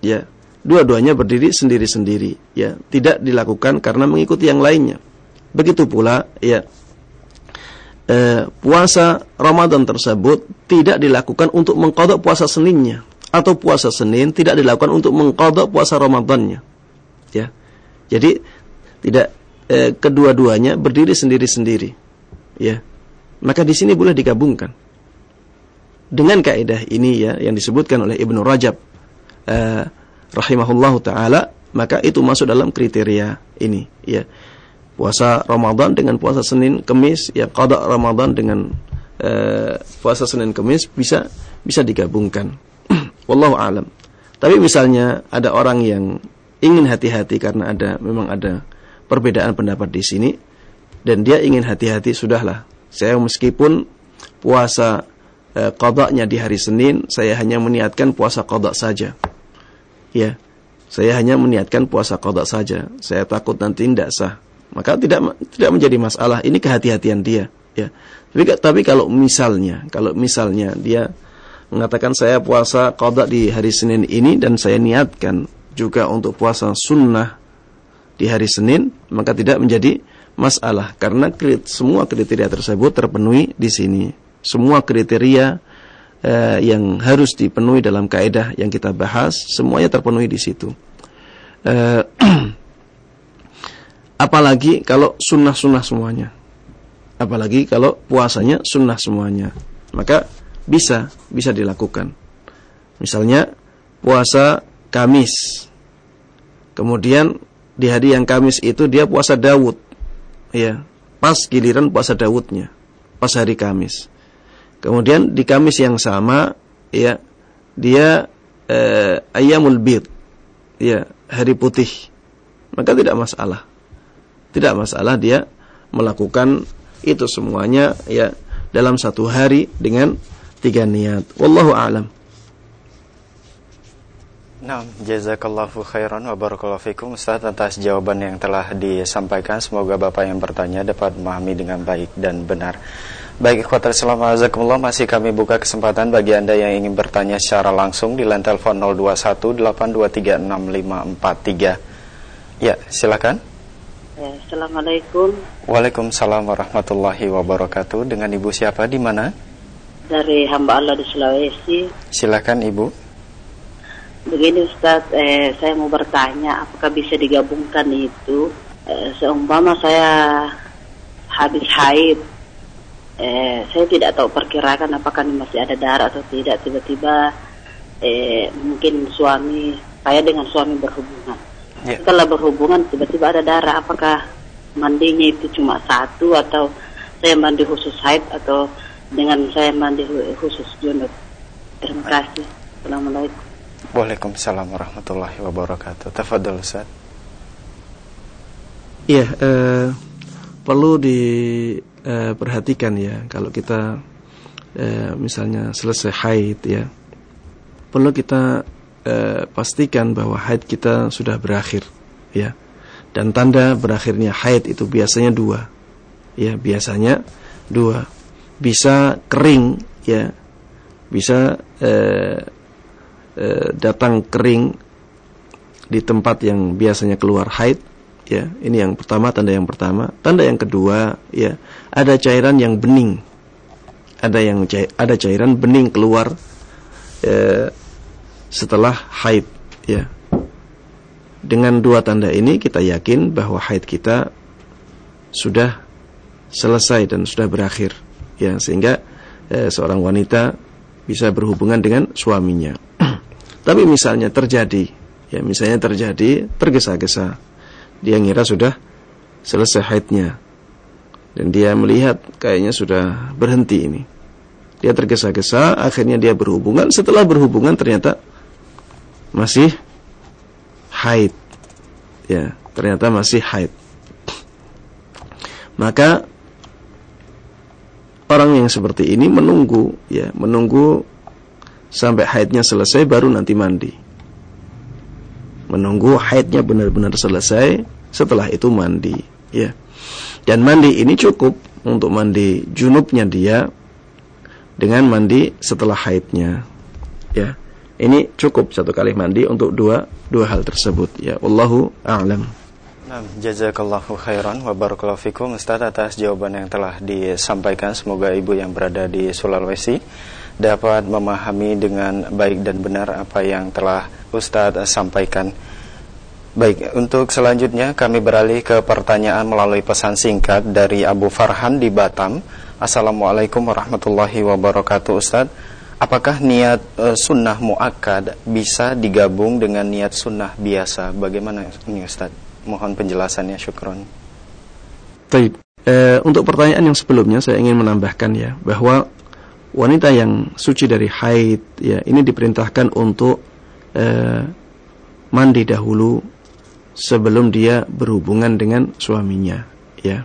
S1: Ya. Dua-duanya berdiri sendiri-sendiri, ya. Tidak dilakukan karena mengikuti yang lainnya. Begitu pula, ya. Eh, puasa Ramadan tersebut tidak dilakukan untuk mengkodok puasa Seninnya atau puasa Senin tidak dilakukan untuk mengkodok puasa Ramadannya. Ya. Jadi tidak eh, kedua-duanya berdiri sendiri-sendiri. Ya maka di sini boleh digabungkan. Dengan kaidah ini ya yang disebutkan oleh Ibnu Rajab uh, rahimahullahu taala, maka itu masuk dalam kriteria ini ya. Puasa Ramadan dengan puasa Senin Kemis ya qada Ramadan dengan uh, puasa Senin Kemis bisa bisa digabungkan. Wallahu alam. Tapi misalnya ada orang yang ingin hati-hati karena ada memang ada perbedaan pendapat di sini dan dia ingin hati-hati sudahlah saya meskipun puasa eh, di hari Senin, saya hanya meniatkan puasa qada saja. Ya. Saya hanya meniatkan puasa qada saja. Saya takut nanti tidak sah. Maka tidak tidak menjadi masalah. Ini kehati-hatian dia, ya. Tapi tapi kalau misalnya, kalau misalnya dia mengatakan saya puasa qada di hari Senin ini dan saya niatkan juga untuk puasa sunnah di hari Senin, maka tidak menjadi masalah karena semua kriteria tersebut terpenuhi di sini. Semua kriteria eh, yang harus dipenuhi dalam kaidah yang kita bahas semuanya terpenuhi di situ. Eh, apalagi kalau sunnah-sunnah semuanya. Apalagi kalau puasanya sunnah semuanya. Maka bisa bisa dilakukan. Misalnya puasa Kamis. Kemudian di hari yang Kamis itu dia puasa Dawud ya pas giliran puasa Dawudnya pas hari Kamis. Kemudian di Kamis yang sama ya dia eh, ayamul bid ya hari putih. Maka tidak masalah. Tidak masalah dia melakukan itu semuanya ya dalam satu hari dengan tiga niat. Wallahu alam
S2: Nah, jazakallahu khairan wa barakallahu fikum Ustaz atas jawaban yang telah disampaikan. Semoga Bapak yang bertanya dapat memahami dengan baik dan benar. Baik, ikhwatal salam azakumullah masih kami buka kesempatan bagi Anda yang ingin bertanya secara langsung di line telepon 0218236543. Ya, silakan.
S4: Ya, Assalamualaikum.
S2: Waalaikumsalam warahmatullahi wabarakatuh. Dengan Ibu siapa di mana?
S4: Dari hamba Allah di Sulawesi.
S2: Silakan Ibu.
S4: Begini Ustaz, eh, saya mau bertanya apakah bisa digabungkan itu eh, seumpama saya habis haid, eh, saya tidak tahu perkirakan apakah masih ada darah atau tidak. Tiba-tiba eh, mungkin suami saya dengan suami berhubungan. Yeah. Setelah berhubungan tiba-tiba ada darah, apakah mandinya itu cuma satu atau saya mandi khusus haid atau dengan saya mandi khusus junub? Terima kasih. Assalamualaikum.
S2: Waalaikumsalam warahmatullahi wabarakatuh. Tafadhol Ustaz.
S1: Iya, eh, perlu diperhatikan eh, ya kalau kita eh, misalnya selesai haid ya. Perlu kita eh, pastikan bahwa haid kita sudah berakhir ya. Dan tanda berakhirnya haid itu biasanya dua. Ya, biasanya dua. Bisa kering ya. Bisa eh, e, datang kering di tempat yang biasanya keluar haid ya. Ini yang pertama tanda yang pertama. Tanda yang kedua ya ada cairan yang bening. Ada yang ada cairan bening keluar e, setelah haid ya. Dengan dua tanda ini kita yakin bahwa haid kita sudah selesai dan sudah berakhir ya. Sehingga e, seorang wanita bisa berhubungan dengan suaminya tapi misalnya terjadi, ya misalnya terjadi tergesa-gesa, dia ngira sudah selesai haidnya. dan dia melihat kayaknya sudah berhenti ini. Dia tergesa-gesa, akhirnya dia berhubungan. Setelah berhubungan ternyata masih haid. Ya, ternyata masih haid. Maka orang yang seperti ini menunggu, ya, menunggu sampai haidnya selesai baru nanti mandi. Menunggu haidnya benar-benar selesai, setelah itu mandi, ya. Dan mandi ini cukup untuk mandi junubnya dia dengan mandi setelah haidnya. Ya. Ini cukup satu kali mandi untuk dua dua hal tersebut ya. Wallahu a'lam.
S2: Jazakallahu khairan wa barakallahu fikum Ustaz atas jawaban yang telah disampaikan. Semoga ibu yang berada di Sulawesi dapat memahami dengan baik dan benar apa yang telah Ustaz sampaikan. Baik, untuk selanjutnya kami beralih ke pertanyaan melalui pesan singkat dari Abu Farhan di Batam. Assalamualaikum warahmatullahi wabarakatuh Ustaz. Apakah niat e, sunnah muakkad bisa digabung dengan niat sunnah biasa? Bagaimana ini Ustaz? Mohon penjelasannya, syukron.
S1: Baik, e, untuk pertanyaan yang sebelumnya saya ingin menambahkan ya bahwa wanita yang suci dari haid ya ini diperintahkan untuk e, mandi dahulu sebelum dia berhubungan dengan suaminya, ya.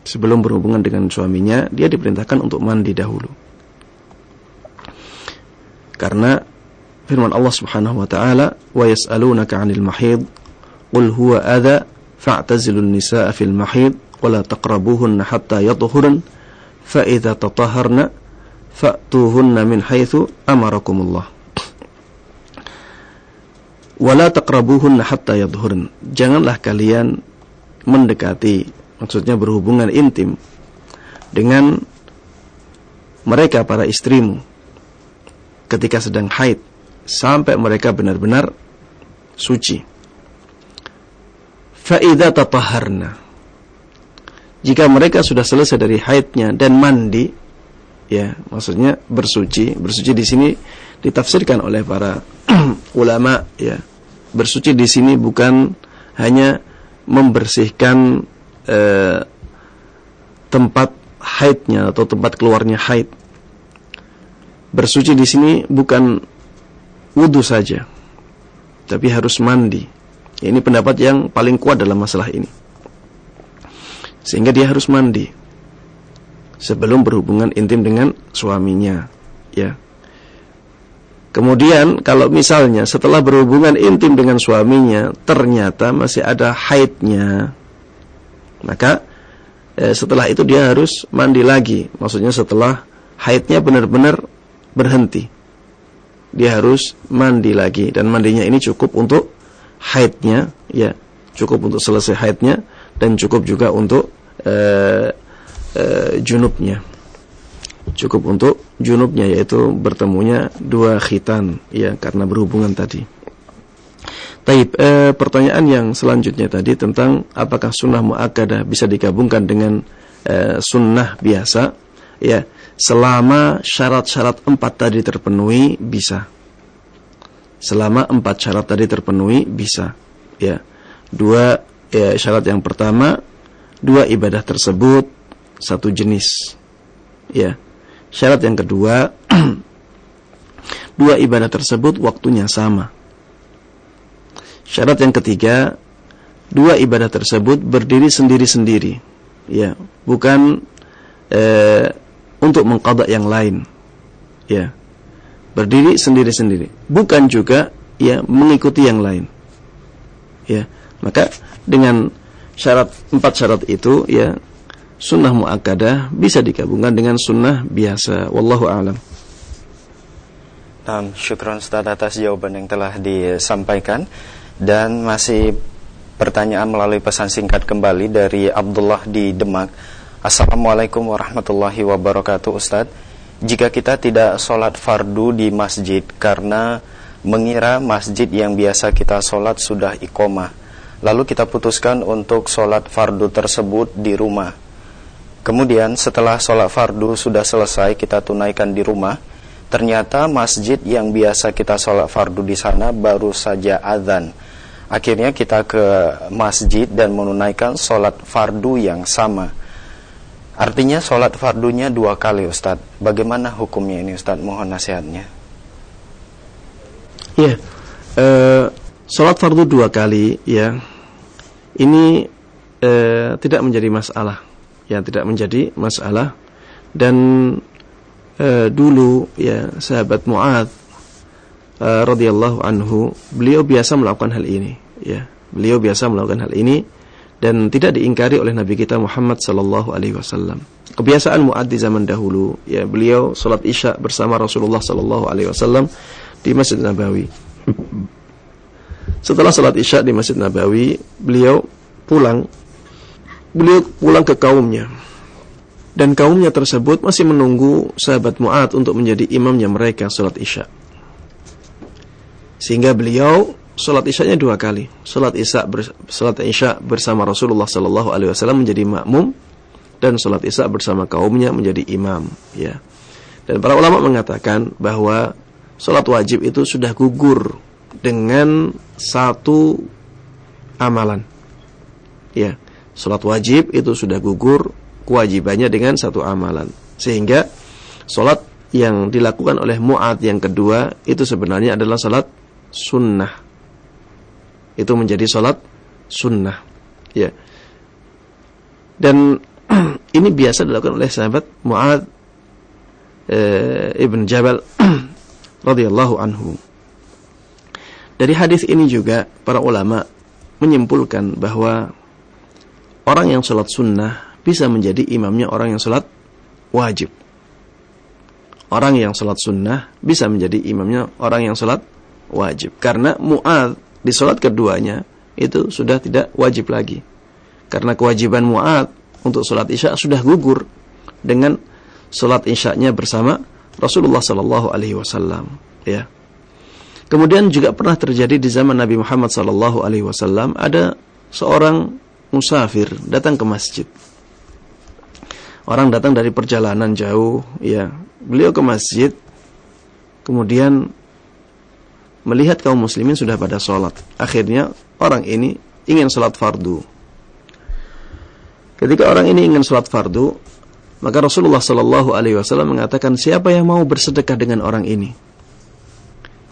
S1: Sebelum berhubungan dengan suaminya, dia diperintahkan untuk mandi dahulu. Karena firman Allah Subhanahu wa taala, "Wa yas'alunaka 'anil mahid, qul huwa adha fa'tazilun nisaa fil mahid wa la taqrabuhunna hatta yatahurna, fa idza tatahharna fa'tuhunna min haitsu amarakumullah." wala taqrabuhunna hatta yadhhurn. Janganlah kalian mendekati, maksudnya berhubungan intim dengan mereka para istrimu ketika sedang haid sampai mereka benar-benar suci. Fa idza tatahharna jika mereka sudah selesai dari haidnya dan mandi ya maksudnya bersuci bersuci di sini ditafsirkan oleh para ulama ya bersuci di sini bukan hanya membersihkan eh, tempat haidnya atau tempat keluarnya haid. Bersuci di sini bukan wudhu saja, tapi harus mandi. Ini pendapat yang paling kuat dalam masalah ini. Sehingga dia harus mandi sebelum berhubungan intim dengan suaminya, ya. Kemudian kalau misalnya setelah berhubungan intim dengan suaminya ternyata masih ada haidnya, maka eh, setelah itu dia harus mandi lagi. Maksudnya setelah haidnya benar-benar berhenti, dia harus mandi lagi dan mandinya ini cukup untuk haidnya, ya cukup untuk selesai haidnya dan cukup juga untuk eh, eh, junubnya cukup untuk junubnya yaitu bertemunya dua khitan ya karena berhubungan tadi. Taib, eh, pertanyaan yang selanjutnya tadi tentang apakah sunnah muakkadah bisa digabungkan dengan eh, sunnah biasa? Ya, selama syarat-syarat empat tadi terpenuhi bisa. Selama empat syarat tadi terpenuhi bisa. Ya, dua ya, syarat yang pertama, dua ibadah tersebut satu jenis. Ya, Syarat yang kedua, dua ibadah tersebut waktunya sama. Syarat yang ketiga, dua ibadah tersebut berdiri sendiri-sendiri. Ya, bukan eh, untuk mengqadha yang lain. Ya. Berdiri sendiri-sendiri, bukan juga ya mengikuti yang lain. Ya. Maka dengan syarat empat syarat itu ya sunnah muakkadah bisa digabungkan dengan sunnah biasa. Wallahu a'lam.
S2: Nah, syukron Ustaz atas jawaban yang telah disampaikan dan masih pertanyaan melalui pesan singkat kembali dari Abdullah di Demak. Assalamualaikum warahmatullahi wabarakatuh Ustaz. Jika kita tidak sholat fardu di masjid karena mengira masjid yang biasa kita sholat sudah iqomah, lalu kita putuskan untuk sholat fardu tersebut di rumah Kemudian setelah sholat fardu sudah selesai kita tunaikan di rumah, ternyata masjid yang biasa kita sholat fardu di sana baru saja azan. Akhirnya kita ke masjid dan menunaikan sholat fardu yang sama. Artinya sholat fardunya dua kali Ustadz. Bagaimana hukumnya ini Ustadz? Mohon nasihatnya.
S1: Ya, uh, sholat fardu dua kali ya. Ini uh, tidak menjadi masalah. Ya, tidak menjadi masalah. Dan uh, dulu ya sahabat Muad uh, radhiyallahu anhu, beliau biasa melakukan hal ini. Ya, beliau biasa melakukan hal ini dan tidak diingkari oleh Nabi kita Muhammad sallallahu alaihi wasallam. Kebiasaan Muad di zaman dahulu, ya beliau salat Isya bersama Rasulullah sallallahu alaihi wasallam di Masjid Nabawi. Setelah salat Isya di Masjid Nabawi, beliau pulang beliau pulang ke kaumnya. Dan kaumnya tersebut masih menunggu sahabat Mu'ad untuk menjadi imamnya mereka salat Isya. Sehingga beliau Salat isyanya dua kali. Salat isya salat isya bersama Rasulullah sallallahu alaihi wasallam menjadi makmum dan salat isya bersama kaumnya menjadi imam, ya. Dan para ulama mengatakan bahwa salat wajib itu sudah gugur dengan satu amalan. Ya, salat wajib itu sudah gugur kewajibannya dengan satu amalan. Sehingga salat yang dilakukan oleh Mu'ad yang kedua itu sebenarnya adalah salat sunnah. Itu menjadi sholat sunnah. Ya. Dan ini biasa dilakukan oleh sahabat Mu'ad e, ibn Jabal radhiyallahu anhu. Dari hadis ini juga para ulama menyimpulkan bahwa orang yang sholat sunnah bisa menjadi imamnya orang yang sholat wajib orang yang sholat sunnah bisa menjadi imamnya orang yang sholat wajib karena Mu'ad di sholat keduanya itu sudah tidak wajib lagi. Karena kewajiban mu'ad untuk sholat isya sudah gugur dengan sholat isya-nya bersama Rasulullah Sallallahu Alaihi Wasallam. Ya. Kemudian juga pernah terjadi di zaman Nabi Muhammad Sallallahu Alaihi Wasallam ada seorang musafir datang ke masjid. Orang datang dari perjalanan jauh, ya. Beliau ke masjid, kemudian melihat kaum muslimin sudah pada sholat. Akhirnya orang ini ingin sholat fardu. Ketika orang ini ingin sholat fardu, maka Rasulullah Shallallahu Alaihi Wasallam mengatakan siapa yang mau bersedekah dengan orang ini?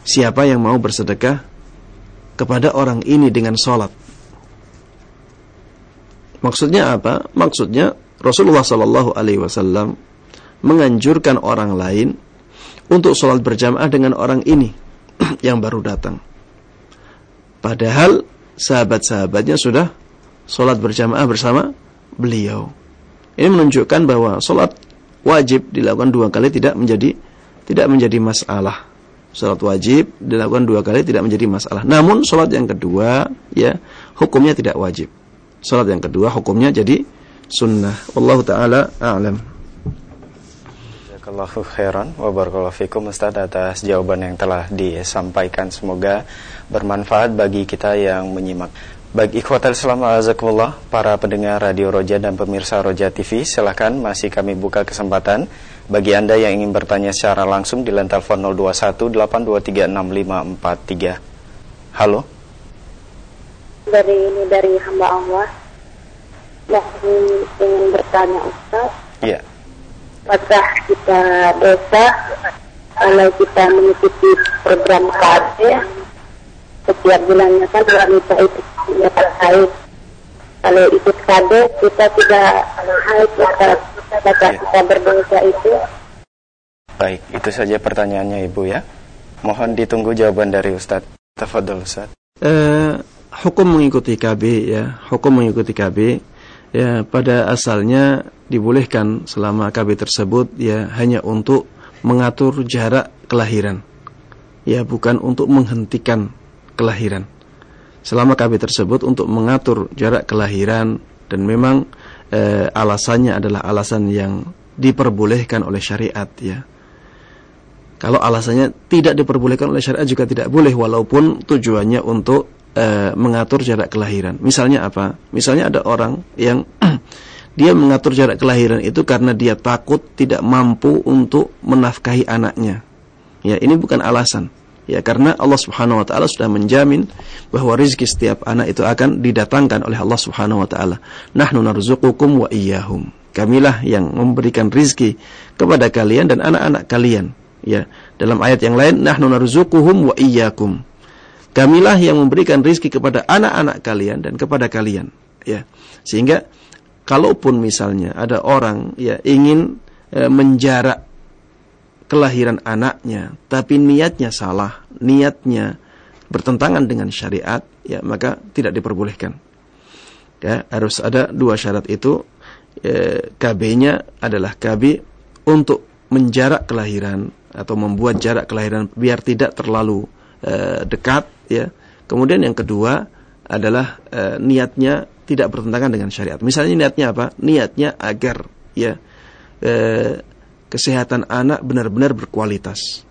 S1: Siapa yang mau bersedekah kepada orang ini dengan sholat? Maksudnya apa? Maksudnya Rasulullah Shallallahu Alaihi Wasallam menganjurkan orang lain untuk sholat berjamaah dengan orang ini yang baru datang. Padahal sahabat-sahabatnya sudah sholat berjamaah bersama beliau. Ini menunjukkan bahwa sholat wajib dilakukan dua kali tidak menjadi tidak menjadi masalah. Sholat wajib dilakukan dua kali tidak menjadi masalah. Namun sholat yang kedua ya hukumnya tidak wajib. Sholat yang kedua hukumnya jadi sunnah. Allah taala a'lam.
S2: Jazakallahu khairan wa barakallahu fikum Ustaz atas jawaban yang telah disampaikan semoga bermanfaat bagi kita yang menyimak. Baik ikhwatal Islam azakumullah para pendengar Radio Roja dan pemirsa Roja TV silahkan masih kami buka kesempatan bagi Anda yang ingin bertanya secara langsung di line telepon 0218236543. Halo.
S5: Dari ini dari hamba Allah. Mohon ingin bertanya Ustaz.
S2: Iya.
S5: Apakah kita dosa kalau kita mengikuti program KD setiap bulannya kan wanita itu tidak terkait kalau ikut KD kita tidak haid maka apakah kita berdosa itu?
S2: Baik itu saja pertanyaannya ibu ya. Mohon ditunggu jawaban dari Ustadz Tafadol Ustadz
S1: eh, hukum mengikuti KB ya. Hukum mengikuti KB ya. Pada asalnya dibolehkan selama KB tersebut ya hanya untuk mengatur jarak kelahiran ya bukan untuk menghentikan kelahiran. Selama KB tersebut untuk mengatur jarak kelahiran dan memang eh, alasannya adalah alasan yang diperbolehkan oleh syariat ya. Kalau alasannya tidak diperbolehkan oleh syariat juga tidak boleh walaupun tujuannya untuk e, mengatur jarak kelahiran. Misalnya apa? Misalnya ada orang yang dia mengatur jarak kelahiran itu karena dia takut tidak mampu untuk menafkahi anaknya. Ya, ini bukan alasan. Ya, karena Allah Subhanahu wa taala sudah menjamin bahwa rezeki setiap anak itu akan didatangkan oleh Allah Subhanahu wa taala. Nahnu narzuqukum wa iyyahum. Kamilah yang memberikan rizki kepada kalian dan anak-anak kalian. Ya, dalam ayat yang lain, nahnu narzuquhum wa iyyakum. Kamilah yang memberikan rizki kepada anak-anak kalian dan kepada kalian. Ya, sehingga kalaupun misalnya ada orang ya ingin e, menjarak kelahiran anaknya, tapi niatnya salah, niatnya bertentangan dengan syariat, ya maka tidak diperbolehkan. Ya, harus ada dua syarat itu. E, KB-nya adalah KB untuk menjarak kelahiran atau membuat jarak kelahiran biar tidak terlalu e, dekat, ya. Kemudian yang kedua adalah e, niatnya tidak bertentangan dengan syariat. Misalnya niatnya apa? Niatnya agar ya e, kesehatan anak benar-benar berkualitas.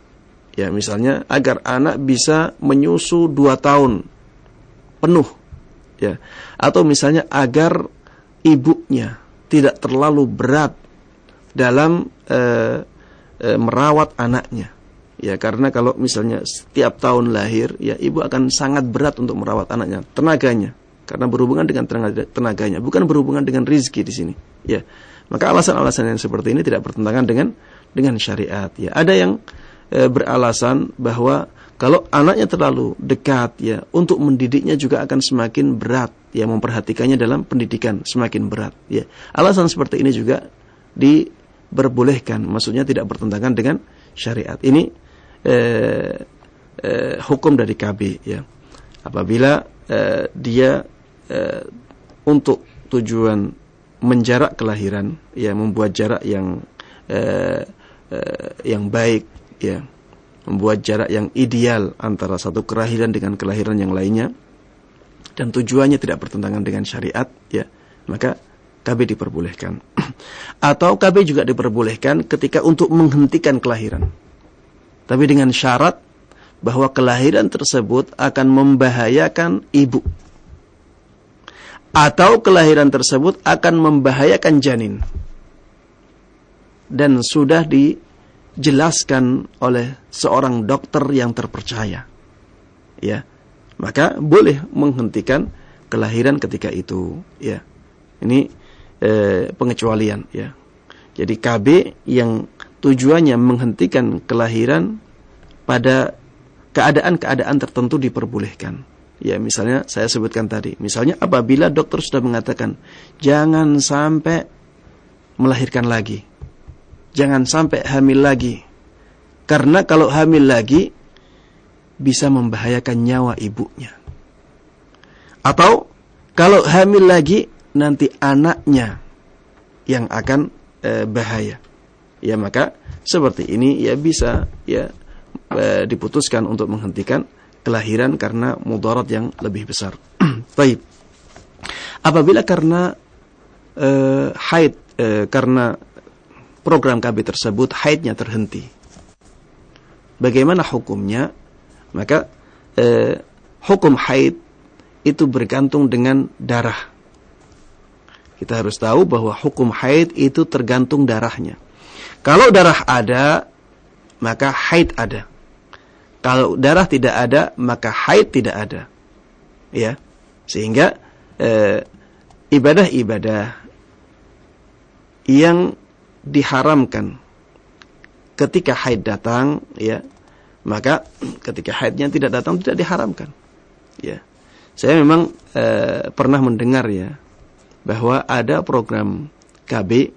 S1: Ya, misalnya agar anak bisa menyusu dua tahun penuh. Ya. Atau misalnya agar ibunya tidak terlalu berat dalam e, e, merawat anaknya. Ya, karena kalau misalnya setiap tahun lahir, ya ibu akan sangat berat untuk merawat anaknya, tenaganya. Karena berhubungan dengan tenaga, tenaganya, bukan berhubungan dengan rizki di sini. Ya, maka alasan-alasan yang seperti ini tidak bertentangan dengan dengan syariat. Ya, ada yang e, beralasan bahwa kalau anaknya terlalu dekat ya untuk mendidiknya juga akan semakin berat ya memperhatikannya dalam pendidikan semakin berat ya alasan seperti ini juga diperbolehkan maksudnya tidak bertentangan dengan syariat ini eh, eh, hukum dari KB ya. Apabila eh, dia eh, untuk tujuan menjarak kelahiran ya membuat jarak yang eh, eh, yang baik ya membuat jarak yang ideal antara satu kelahiran dengan kelahiran yang lainnya dan tujuannya tidak bertentangan dengan syariat ya maka KB diperbolehkan. Atau KB juga diperbolehkan ketika untuk menghentikan kelahiran tapi dengan syarat bahwa kelahiran tersebut akan membahayakan ibu atau kelahiran tersebut akan membahayakan janin dan sudah di dijelaskan oleh seorang dokter yang terpercaya. Ya. Maka boleh menghentikan kelahiran ketika itu, ya. Ini eh, pengecualian, ya. Jadi KB yang tujuannya menghentikan kelahiran pada keadaan-keadaan tertentu diperbolehkan. Ya, misalnya saya sebutkan tadi, misalnya apabila dokter sudah mengatakan jangan sampai melahirkan lagi jangan sampai hamil lagi. Karena kalau hamil lagi bisa membahayakan nyawa ibunya. Atau kalau hamil lagi nanti anaknya yang akan e, bahaya. Ya maka seperti ini ya bisa ya e, diputuskan untuk menghentikan kelahiran karena mudarat yang lebih besar. Baik. Apabila karena e, haid e, karena program KB tersebut haidnya terhenti. Bagaimana hukumnya? Maka eh, hukum haid itu bergantung dengan darah. Kita harus tahu bahwa hukum haid itu tergantung darahnya. Kalau darah ada, maka haid ada. Kalau darah tidak ada, maka haid tidak ada. Ya. Sehingga eh, ibadah-ibadah eh, yang diharamkan ketika haid datang ya maka ketika haidnya tidak datang tidak diharamkan ya saya memang e, pernah mendengar ya bahwa ada program KB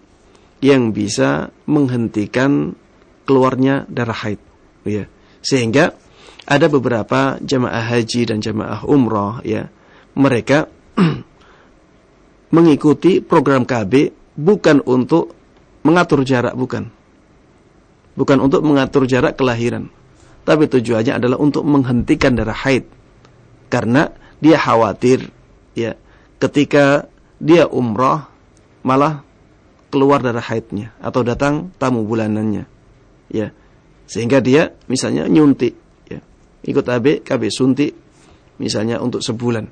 S1: yang bisa menghentikan keluarnya darah haid ya sehingga ada beberapa jamaah haji dan jamaah umroh ya mereka mengikuti program KB bukan untuk mengatur jarak bukan. Bukan untuk mengatur jarak kelahiran. Tapi tujuannya adalah untuk menghentikan darah haid. Karena dia khawatir ya ketika dia umrah malah keluar darah haidnya atau datang tamu bulanannya. Ya. Sehingga dia misalnya nyuntik ya. Ikut AB, KB suntik misalnya untuk sebulan.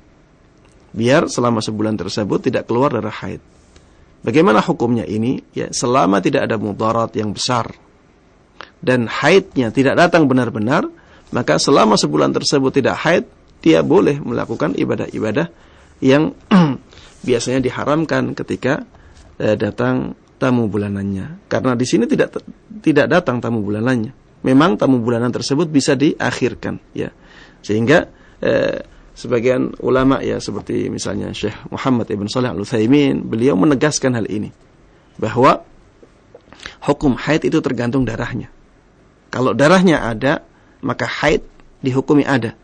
S1: Biar selama sebulan tersebut tidak keluar darah haid. Bagaimana hukumnya ini? Ya, selama tidak ada mudarat yang besar dan haidnya tidak datang benar-benar, maka selama sebulan tersebut tidak haid, dia boleh melakukan ibadah-ibadah yang biasanya diharamkan ketika eh, datang tamu bulanannya. Karena di sini tidak tidak datang tamu bulanannya. Memang tamu bulanan tersebut bisa diakhirkan ya. Sehingga eh, sebagian ulama ya seperti misalnya Syekh Muhammad Ibn Saleh Al-Utsaimin, beliau menegaskan hal ini bahwa hukum haid itu tergantung darahnya. Kalau darahnya ada, maka haid dihukumi ada.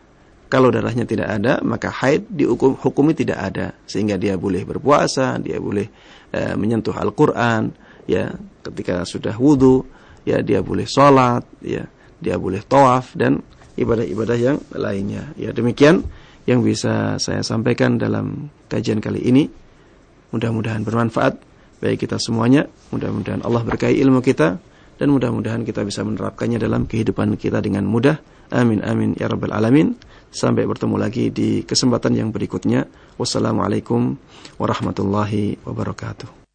S1: Kalau darahnya tidak ada, maka haid dihukum hukumi tidak ada, sehingga dia boleh berpuasa, dia boleh e, menyentuh Al-Qur'an, ya, ketika sudah wudhu, ya dia boleh sholat, ya, dia boleh tawaf dan ibadah-ibadah yang lainnya. Ya, demikian yang bisa saya sampaikan dalam kajian kali ini. Mudah-mudahan bermanfaat bagi kita semuanya. Mudah-mudahan Allah berkahi ilmu kita dan mudah-mudahan kita bisa menerapkannya dalam kehidupan kita dengan mudah. Amin amin ya rabbal alamin. Sampai bertemu lagi di kesempatan yang berikutnya. Wassalamualaikum warahmatullahi wabarakatuh.